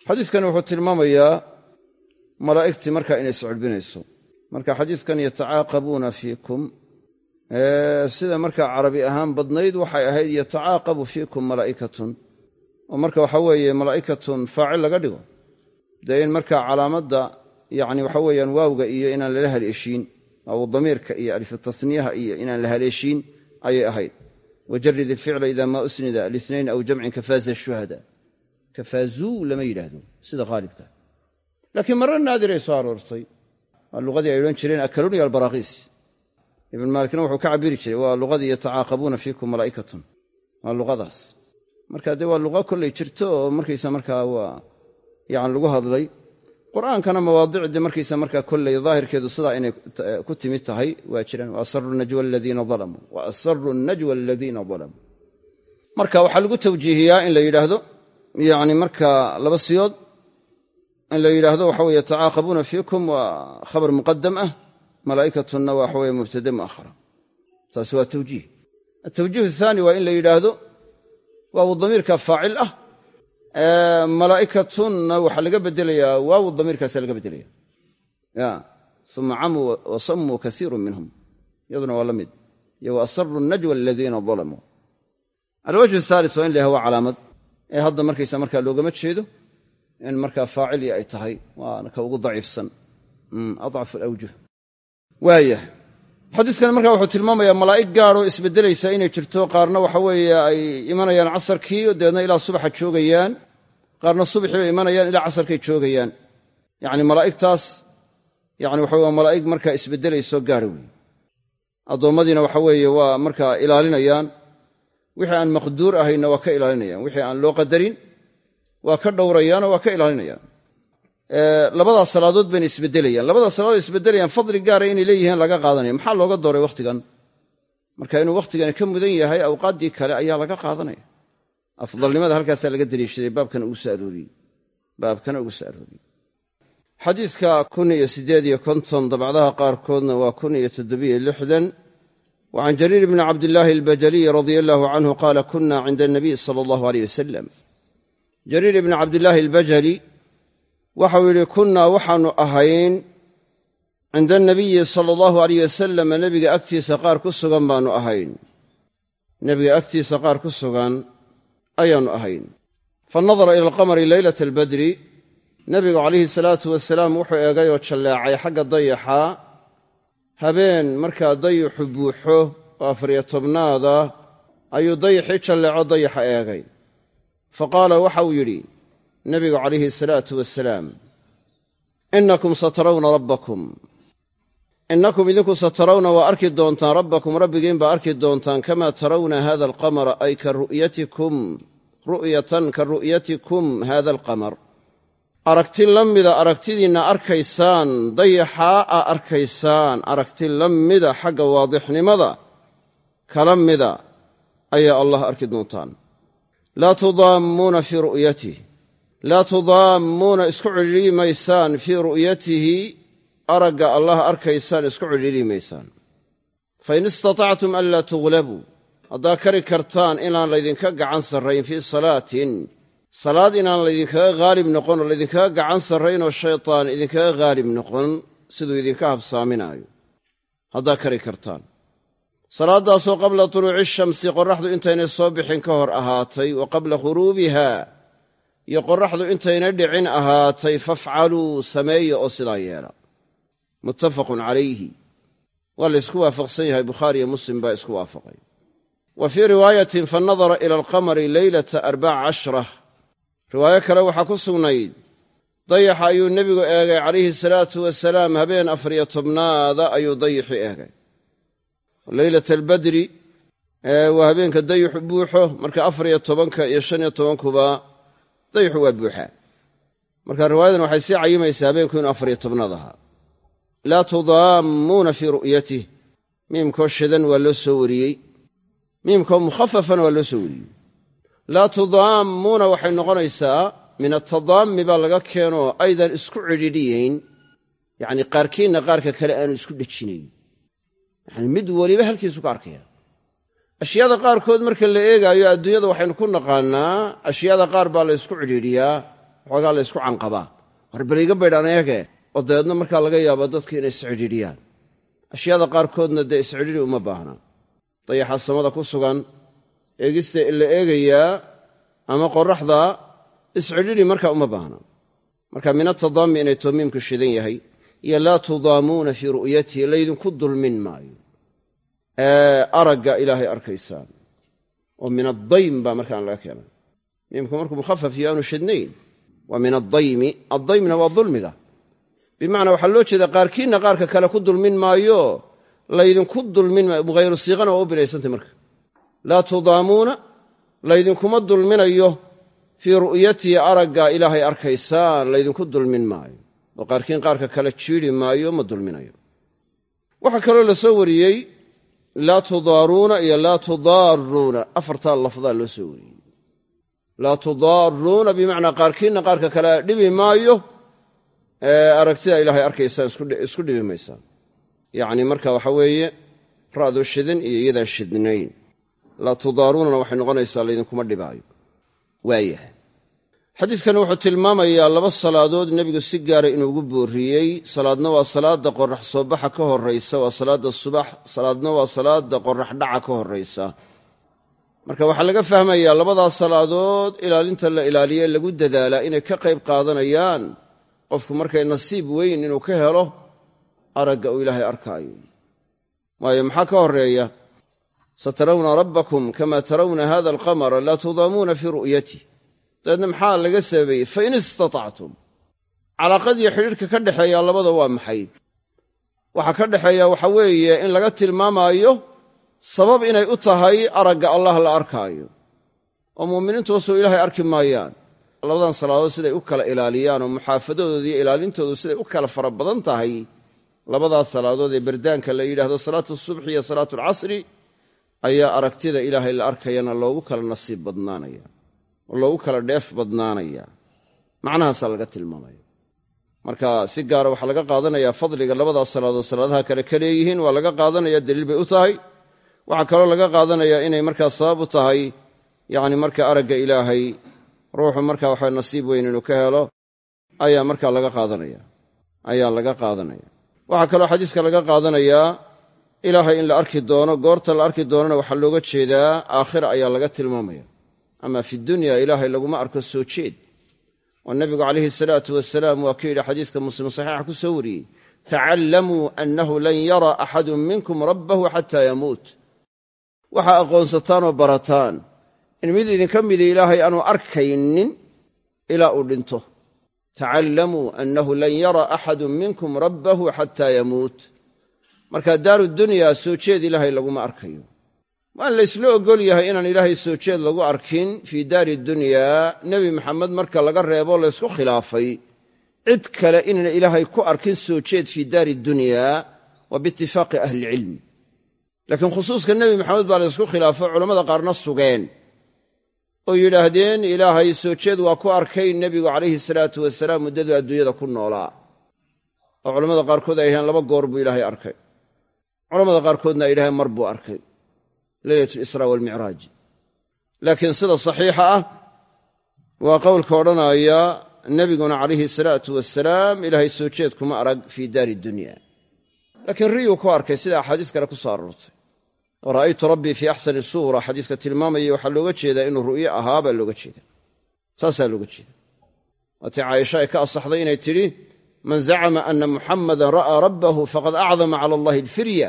Speaker 1: Xadiiskani wuxuu tilmaamayaa malaa'igtii markaa inay isculbinayso marka xadiiskan yatacaaqabuuna fiikum. Sida markaa carabi ahaan badnayd waxay ahayd yatacaaqabu fiikum malaa'ikatun. Oo marka waxa weeye malaa'ikatun faacil laga dhigo. Dee in markaa calaamadda yacni waxa weeyaan waawga iyo inaan lala haleeshiin aw damiirka iyo alifutasniyaha iyo inaan la haleeshiin ayay ahayd. Wajarid ilficla ida maa usnida lisnayn aw jamcin kafaaza shuhada kafaazuu lama yidhaahdo sida haalibka laakiin marro naadiray soo aroortay waa luqadii ay odhan jireen akaluniya albaraakiis ibn maalikna wuxuu ka cabiri jiray waa luqadii yatacaaqabuuna fiikum malaa'ikatun. Waa luqadaas. Marka dee waa luqa kollay jirto oo markaysa markaa waa yani lagu hadlay qur'aankana mawaadicdii markaysa markaa kollay daahirkeedu sidaa inay ku timid tahay waa jiraan waasaru najwa aladiina dalamuu wa asaru najwa aladiina dalamuu marka waxaa lagu tawjiihiyaa in la yidhaahdo yani markaa laba siyood in la yidhaahdo waxa weye yatacaaqabuuna fiikum waa khabar muqadam ah malaa'ikatunna waxa weye mubtade mu'ahara taasi waa tawjiih. Atawjiih ahaani waa in la yidhaahdo waawu damiirka faacil ah malaa'ikatunna waxaa laga bedelayaa waawu damiirkaasa laga beddelaya ya uma camuu wa sammuu kaiiru minhum. Iyaduna waa la iyo wa najwa aladiina dalamuu alwajhu ahaalis waa in la waa calaamad. Ee hadda markaysa markaa loogama jeedo in markaa faacili ay tahay waana ka ugu daciifsan. Adcafu alawjuh. Waayah xadiiskani markaa wuxuu tilmaamayaa malaa'ig gaaroo isbeddelaysa inay jirto. Qaarna waxa weeye ay imanayaan casarkii dabeedna ilaa subaxa joogayaan. Qaarna subaxii bay imanayaan ilaa casarkay joogayaan. Yacni malaa'igtaas yani waxa waa malaa'ig markaa isbeddelayso gaara weeye addoommadiina waxa weeye waa markaa ilaalinayaan. Wixii aan maqduur ahayna waa ka ilaalinayaan. Wixii aan loo qadarin waa ka dhowrayaanoo waa ka ilaalinayaan labadaas salaadood bayna isbeddelayaan labadaas salaadood isbeddelayaan fadli gaara inay leeyihiin laga qaadanaya. Maxaa looga dooray wakhtigan? Marka inuu wakhtigani ka mudan yahay awqaaddii kale ayaa laga qaadanaya. Afdalnimada halkaasaa laga daliishaday baabkan ugu soo arooriyey baabkana ugu arooriyey xadiidka kun iyo siddeed iyo konton dabcdaha qaarkoodna waa kun iyo toddobiyo lixdan. Wa can jariir bni cabdillaahi albajaliy radia allaahu canhu qaala kuna cinda anabiy sala allahu aleyh wasalam jariir ibni cabdillaahi albajali waxau yidhi kunnaa waxaannu ahayn cinda anabiyi sala allahu aleyh wasalam nebiga agtiisa qaar ku sugan baannu ahayn. Nebiga agtiisa qaar ku sugan ayaannu ahayn. Fa nadara ila alqamari leylata albadri nebigu calayhi salaatu wasalaam wuxuu eegay oo jalleecay xagga dayaxa habeen markaa dayixu buuxo oo afariyo tobnaada ayuu dayaxii jalleeco dayaxa eegay. Fa qaala waxa uu yidhi nebigu calayhi salaatu wasalaam innakum satarawna rabbakum. Innakum idinku satarawna waa arki doontaan rabbakum rabbigiin baa arki doontaan kamaa tarawna hada alqamara ay ka ru'yatikum ru'yatan ka ru'yatikum hada alqamar. Aragti la mida aragtidiinna arkaysaan dayaxaa aa arkaysaan aragti la mida xagga waadixnimada kala mida ayaa allah arki doontaan. Laa tudaammuuna fii ru'yatih laa tudaammuuna isku cidhiiri maysaan fii ru'yatihi aragga allah arkaysaan isku cidhiiri maysaan fain istatactum an laa tughlabuu haddaa kari kartaan inaan laydinka gacan sarrayn fii salaatin salaad inaan laydinkaga haalib noqon oo laydinkaga gacan sarrayn oo shaytaan idinkaga haalib noqon siduu idinka habsaaminaayo. Haddaa kari kartaan. Salaaddaasoo qabla tuluuci shamsi qorraxdu intaynay soo bixin ka hor ahaatay wa qabla khuruubiha iyo qorraxdu intayna dhicin ahaatay fafcaluu sameeya oo sidaa yeela. Muttafaqun calayhi. Waa la ysku waafaqsan yahay bukhaari iyo muslim baa isku waafaqay. Wa fii riwaayatin fa nadara ila alqamari leylata arbaca cashra riwaayo kale waxaa ku sugnayd dayaxa ayuu nebigu eegay calayhi salaatu wasalaam habeen afariyo tobnaada ayuu dayixi eegay. Leylata albadri waa habeenka dayixu buuxo marka afariyo tobanka iyo shan iyo tobankuba dayixu waa buuxaa marka riwaayadan waxay sii cayimaysaa habeenku inuu afariyo tobnaad ahaa. Laa tudaammuuna fii ru'yatih miimkoo shidan waa loo soo wariyey. Miimkoo mukhafafana waa loo soo wariyey. Laa tudaammuuna waxay noqonaysaa min atadaammi baa laga keenoo aydan isku cidhidhiyayn yacni qaarkiinna qaarka kale aanu isku dhejinayn yacni mid weliba halkiisu ka arkaya ashyaada qaarkood marka la eegaayo adduunyada waxaynu ku naqaannaa ashyaada qaar baa la ysku cidhiidhiyaa waxoogaa la ysku canqabaa. War bal baydhaan eege oo dabeedna markaa laga yaabo dadka inay iscidhiidhiyaan ashyaada qaarkoodna dee iscidhidhi uma baahna. Dayaxa samada ku sugan eegista la eegayaa ama qoraxda iscidhidhi markaa uma baahna. Marka min atadaammi inay toomiimku shidan yahay iyo laa tudaamuuna fii ru'yatihi laydinku dulmin maayo aragga ilaahay arkaysaan. Oo min addaym baa markaan laga keenay. Miimku markuu mukhafaf iyo aanu shidnayn. Waa min addaymi. Addaymna waa dulmiga. Bimacnaa waxaa loo jeedaa qaarkiinna qaarka kale ku dulmin maayo laydinku dulmin maayo. Bukhayru siiqana waa u bilaysantay marka. Laa tudaamuuna laydinkuma dulminayo fii ru'yatihi aragga ilaahay arkaysaan laydinku dulmin maayo. Oo qaarkiin qaarka kale jiidhi maayo ma dulminayo. Waxaa kaloo la soo wariyey laa tudaaruuna iyo laa tudaaruuna afartaa lafdaa loo soo wariyey. Laa tudaaruuna bimacnaa qaarkiinna qaarka kale dhibi maayo. Aragtida ilaahay arkaysaan isku dhibi maysaan. Yacni marka waxa weeye ra'doo shidan iyo iyadaan shidnayn. Laa tudaaruunana waxay noqonaysaa laydinkuma dhibaayo. Waayahay xadiidkani wuxuu tilmaamayaa laba salaadood nebigu si gaara inuu ugu boorriyey salaadna waa salaadda qorax soo baxa ka horraysa waa salaadda subax. Salaadna waa salaadda qorax dhaca ka horraysa marka waxaa laga fahmayaa labadaas salaadood ilaalinta la ilaaliye lagu dadaalaa inay ka qayb qaadanayaan. Qofku markay nasiib weyn inuu ka helo aragga uu ilaahay arkaayo. Waayo maxaa ka horreeya? Satarawna rabbakum kama tarawna hada alqamara laa tudaamuuna fii ru'yatih dabeedna maxaa laga sababeeyey fain istatactum. Calaaqadiiyo xidhiidhka ka dhexeeya labada waa maxay? Waxaa ka dhexeeya waxa weeye in laga tilmaamaayo sabab inay u tahay aragga allah la arkaayo. Oo muuminiintu wasuu ilaahay arki maayaan. Labadan salaadood siday u kala ilaaliyaan oo muxaafadadooda iyo ilaalintoodu siday u kala fara badan tahay. Labadaas salaadood ee berdaanka la yidhaahdo salaatu subxi iyo salaatu alcasri ayaa aragtida ilaahay la arkayana loogu kala nasiib badnaanaya oo loogu kala dheef badnaanaya. Macnahaasaa laga tilmaamaya marka si gaara waxaa laga qaadanayaa fadliga labadaas salaadood salaadaha kale ka leeyihiin waa laga qaadanaya daliil bay u tahay. Waxaa kaloo laga qaadanayaa inay markaa sabab u tahay yacni marka aragga ilaahay ruuxu marka waxa nasiib weyn inuu ka helo ayaa markaa laga qaadanaya. Ayaa laga qaadanaya. Waxaa kaloo xadiiska laga qaadanayaa ilaahay in la arki doono goorta la arki doonana waxaa looga jeedaa aakhira ayaa laga tilmaamaya ama fi dunya ilaahay laguma arko soo jeed. Oo nebigu calayhi salaatu wasalaam waa ku yidhi xadiiska muslim saxiixa ku soo wariyey tacallamuu annahu lan yara axadun minkum rabbahu xataa yamuut. Waxaa aqoonsataan oo barataan in mid idinka midi ilaahay aanu arkaynin ilaa uu dhinto. Tacallamuu annahu lan yara axadun minkum rabbahu xataa yamuut. Marka daaru dunyaa soo jeed ilaahay laguma arkayo waan la ysla ogol yahay inaan ilaahay soo jeed lagu arkin fii daari dunyaa nebi maxamed marka laga reebo laysku khilaafay. Cid kale inayna ilaahay ku arkin soo jeed fii daari dunyaa waa biitifaaqi ahlicilmi laakiin khusuuska nebi maxamed baa laysku khilaafo culammada qaarna sugeen. Oo yidhaahdeen ilaahay soo jeed waa ku arkay nebigu calayhi salaatu wasalaam muddadu adduunyada ku noolaa oo culammada qaarkood ay yidhahdeen laba goor buu ilaahay arkay. Culamada qaarkoodna ay yidhahdeen mar buu arkay leylat lisraa walmicraaj laakiin sida saxiixa ah waa qowlka odhanaya nebiguna calayhi salaatu wasalaam ilaahay soo jeed kuma arag fii daari dunya. Laakiin riyuu ku arkay sida axaadiis kale ku soo aroortay. Oo ra'aytu rabbii fii axsani suura xadiiska tilmaamaya waxaa looga jeedaa inuu ru'yo ahaa baa looga jeeda saasaa looga jeeda waatii caaisha ay ka asaxday inay tidhi man zacama ana muxammadan ra'aa rabbahu faqad acdama cala allahi alfirya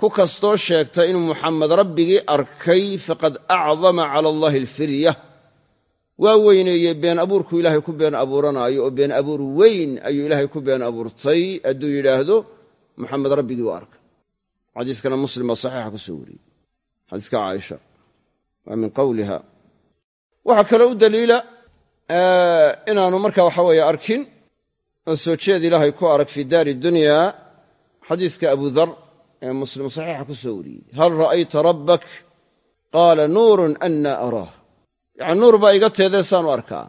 Speaker 1: ku kastoo sheegta inuu muxamed rabbigii arkay faqad acdama cala allahi alfirya. Waa weyneeyey been abuurku ilaahay ku been abuuranaayo oo been abuur weyn ayuu ilaahay ku been abuurtay. Hadduu yidhaahdo muxamed rabbigii u arkay. Xadiiskana muslim baa saxiixa ku soo wariyey. Xadiiska caaisha. Waa min qowliha waxaa kaloo u daliila inaanu marka waxa weeye arkin oo soo jeed ilaahay ku arag fii daari dunya xadiiska abu dar ee muslim saxiixa ku soo wariyey. Hal ra'ayta rabbak? Qaala nuurun anna araah yacni nuur baa iga teedee saanu arkaa.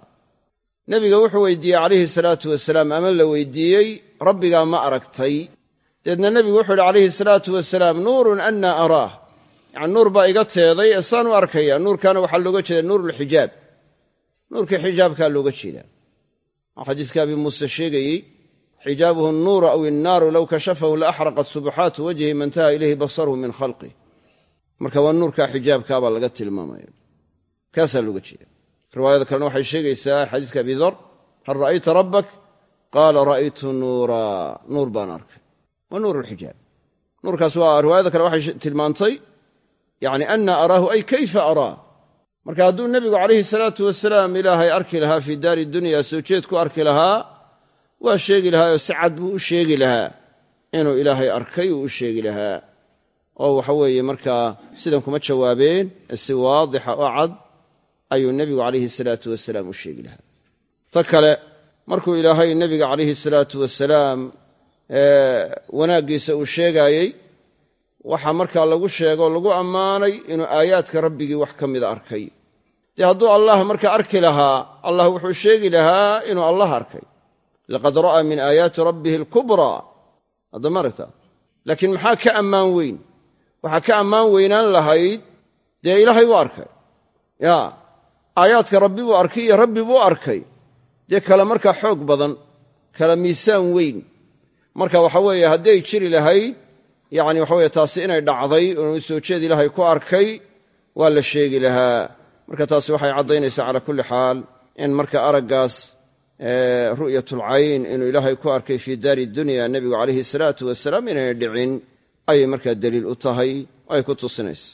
Speaker 1: Nebiga wuxuu weydiiyey calayhi salaatu wasalaam ama la weydiiyey? Rabbigaa ma aragtay. Deedna nebigu wuxuu yidhi calayhi salaatu wasalaam nuurun anna araah yacni nuur baa iga teeday ee saan u arkaya nuurkaana waxaa looga jeeda nuurulxijaab nuurkii xijaabkaa looga jeedaa. Waa xadiiska abi muuse sheegayey xijaabuhu annuuru aw innaaru low kashafahu la axraqat subuxaatu wajhi ma intaha ilayhi basaruhu min khalqih marka waa nuurkaa xijaabkaabaa laga tilmaamaya kaasaa looga jeeda riwaayada kalena waxay sheegaysaa xadiiska abi dar hal ra'ayta rabbak qaala ra'aytu nuura nuur baan arkay waa nuur lxijaab nuurkaas waa riwaayada kale waxay tilmaantay yani ana araahu ay kayfa araa marka hadduu nebigu calayhi salaatu wasalaam ilaahay arki lahaa fii daari dunya soo jeed ku arki lahaa waa sheegi lahaa oo si cad buu u sheegi lahaa. Inuu ilaahay arkay uu u sheegi lahaa. Oo waxa weeye markaa sidan kuma jawaabeen si waadixa oo cad ayuu nebigu calayhi salaatu wasalaam u sheegi lahaa. Ta kale markuu ilaahay nebiga calayhi salaatu wasalaam wanaaggiisa uu sheegaayey waxaa markaa lagu sheegoo lagu ammaanay inuu aayaadka rabbigii wax ka mida arkay. Dee hadduu allah markaa arki lahaa allah wuxuu sheegi lahaa inuu allah arkay laqad ra'aa min aayaati rabbihi alkubraa haddama aragta laakiin maxaa ka ammaan weyn waxaa ka ammaan weynaan lahayd dee ilaahay buu arkay ya aayaadka rabbi buu arkay iyo rabbi buu arkay dee kale markaa xoog badan kala miisaan weyn marka waxa weeye hadday jiri lahayd yacni waxa weye taasi inay dhacday inuu soo jeed ilaahay ku arkay waa la sheegi lahaa marka taasi waxay caddaynaysaa calaa kulli xaal in marka araggaas ru'yatulcayn inuu ilaahay ku arkay fii daari dunya nebigu calayhi salaatu wasalaam inaynay dhicin ayay markaa daliil u tahay ay ku tusinaysa.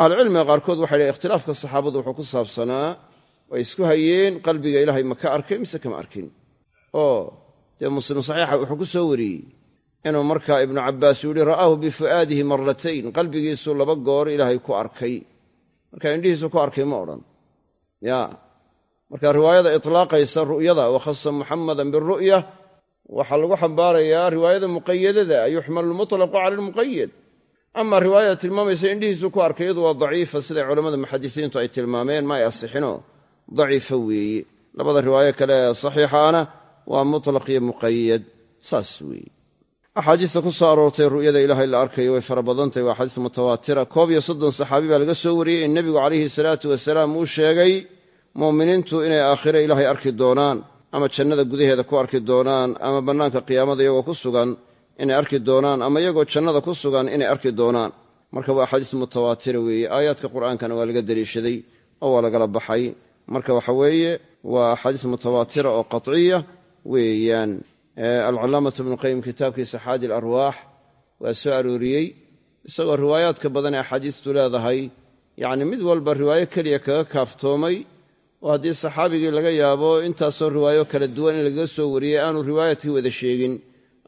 Speaker 1: Ahlucilmiga qaarkood waxay dhahen ikhtilaafka saxaabadu wuxuu ku saabsanaa way isku hayeen qalbiga ilaahay ma ka arkay mise kama arkin? Oo dee muslim saxiixa wuxuu ku soo wariyey inuu markaa ibnu cabbaas uu yihi ra'aahu bifu'aadihi maratayn qalbigiisuu laba goor ilaahay ku arkay. Marka indhihiisu ku arkay ma odhan. Ya marka riwaayada itlaaqaysa ru'yada wakhasa muxamadan biru'ya waxaa lagu xambaarayaa riwaayada muqayadada yuxmalu lmutlaqu cala almuqayad ama riwaayada tilmaamaysa indhihiisu ku arkay iyadu waa daciifa siday culammada muxadisiintu ay tilmaameen ma ay asixinoo daciifa weeye labada riwaayo kale ee saxiixaana waa mutlaq iyo muqayad saas weeye axaadiista ku soo aroortay ru'yada ilaahay la arkayo way fara badantahy waa axaadiis mutawaatira koob iyo soddon saxaabi baa laga soo wariyey in nebigu calayhi salaatu wasalaam uu sheegay mu'miniintu inay aakhire ilaahay arki doonaan ama jannada gudaheeda ku arki doonaan ama bannaanka qiyaamada iyagoo ku sugan inay arki doonaan ama iyagoo jannada ku sugan inay arki doonaan. Marka waa axaadiis mutawaatira weeye. Aayaadka qur'aankana waa laga deliishaday oo waa lagala baxay. Marka waxa weeye waa axaadiis mutawaatira oo qatciya weeyaan. Alcalaamatu ibnuqayim kitaabkiisa xaadi alarwaax waa soo arooriyey isagoo riwaayaadka badan ee axaadiistu leedahay. Yacni mid walba riwaayo keliya kaga kaaftoomay oo haddii saxaabigii laga yaabo intaasoo riwaayo kala duwan in lagaga soo wariyey aanu riwaayadkii wada sheegin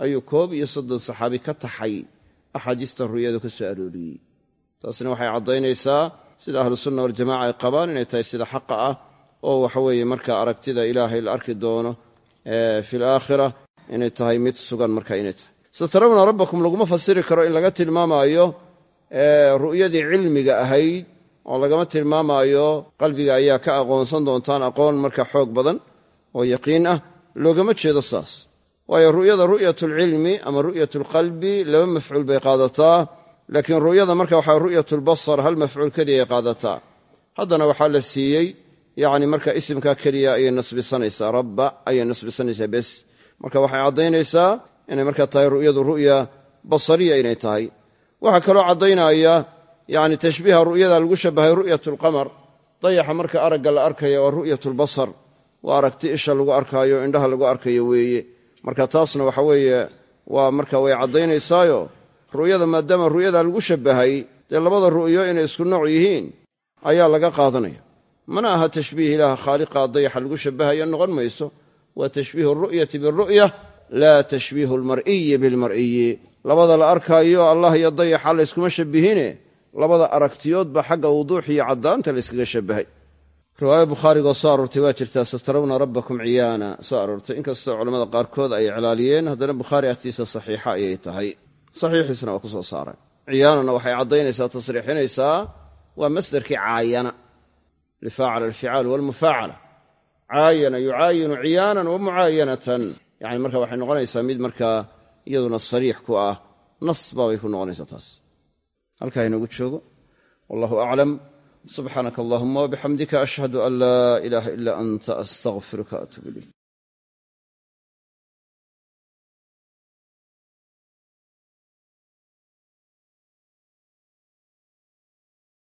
Speaker 1: ayuu koob iyo soddon saxaabi ka taxay axaadiista ru'yadu ka soo arooriyey. Taasna waxay caddaynaysaa sida ahlusunna waljamaca ay qabaan inay tahay sida xaqa ah oo waxaweeye marka aragtida ilaahay la arki doono fi alaakhira inay tahay mid sugan marka inay tahay. Satarawna rabbakum laguma fasiri karo in laga tilmaamaayo ru'yadii cilmiga ahayd oo lagama tilmaamaayo qalbiga ayaa ka aqoonsan doontaan aqoon marka xoog badan oo yaqiin ah loogama jeedo saas. Waayo ru'yada ru'yatulcilmi ama ru'yatulqalbi laba mafcuul bay qaadataa laakiin ru'yada marka waxaa ru'yatulbasar hal mafcuul keliyay qaadataa. Haddana waxaa la siiyey yacni marka isimkaa keliya ayay nasbisanaysaa rabba ayay nasbisanaysaa bes. Marka waxay caddaynaysaa inay markaa tahay ru'yadu ru'ya basariya inay tahay. Waxaa kaloo caddaynaya yacni tashbiiha ru'yada lagu shabahay ru'yatulqamar dayaxa marka aragga la arkaya waa ru'yatulbasar waa aragti isha lagu arkaayo indhaha lagu arkayo weeye. Marka taasna waxa weeye waa marka way caddaynaysaayo ru'yada maadaama ru'yadaa lagu shabbahay dee labada ru'yo inay isku nooc yihiin ayaa laga qaadanaya. Mana aha tashbiih ilaaha khaaliqa dayaxa lagu shabbahaya noqon mayso. Waa tashbiihu ru'yati biru'ya laa tashbiihu almar'iyi bilmar'iyi labada la arkaayo allah iyo dayaxa layskuma shabbihine labada aragtiyoodba xagga wuduux iyo caddaanta layskaga shabbahay. Riwaaya bukhaarigoo soo aroortay waa jirtaa satarawna rabbakum ciyaana soo aroortay. Inkastoo culammada qaarkood ay iclaaliyeen haddana bukhaari agtiisa saxiixa ayay tahay. Saxiixiisna waa ku soo saaray. Ciyaanana waxay caddaynaysaa tasriixinaysaa waa masdarkii caayana. Lifaacala alficaal walmufaacala. Caayana yucaayinu ciyaanan wa mucaayanatan. Yani marka waxay noqonaysaa mid markaa iyaduna sariix ku ah nas baabay ku noqonaysaa taas halkaa inoogu joogo. Wallahu aclam subxaanaka allahuma wabixamdika ashhadu an laa ilaaha ila anta astaqfiruka atuub ilayk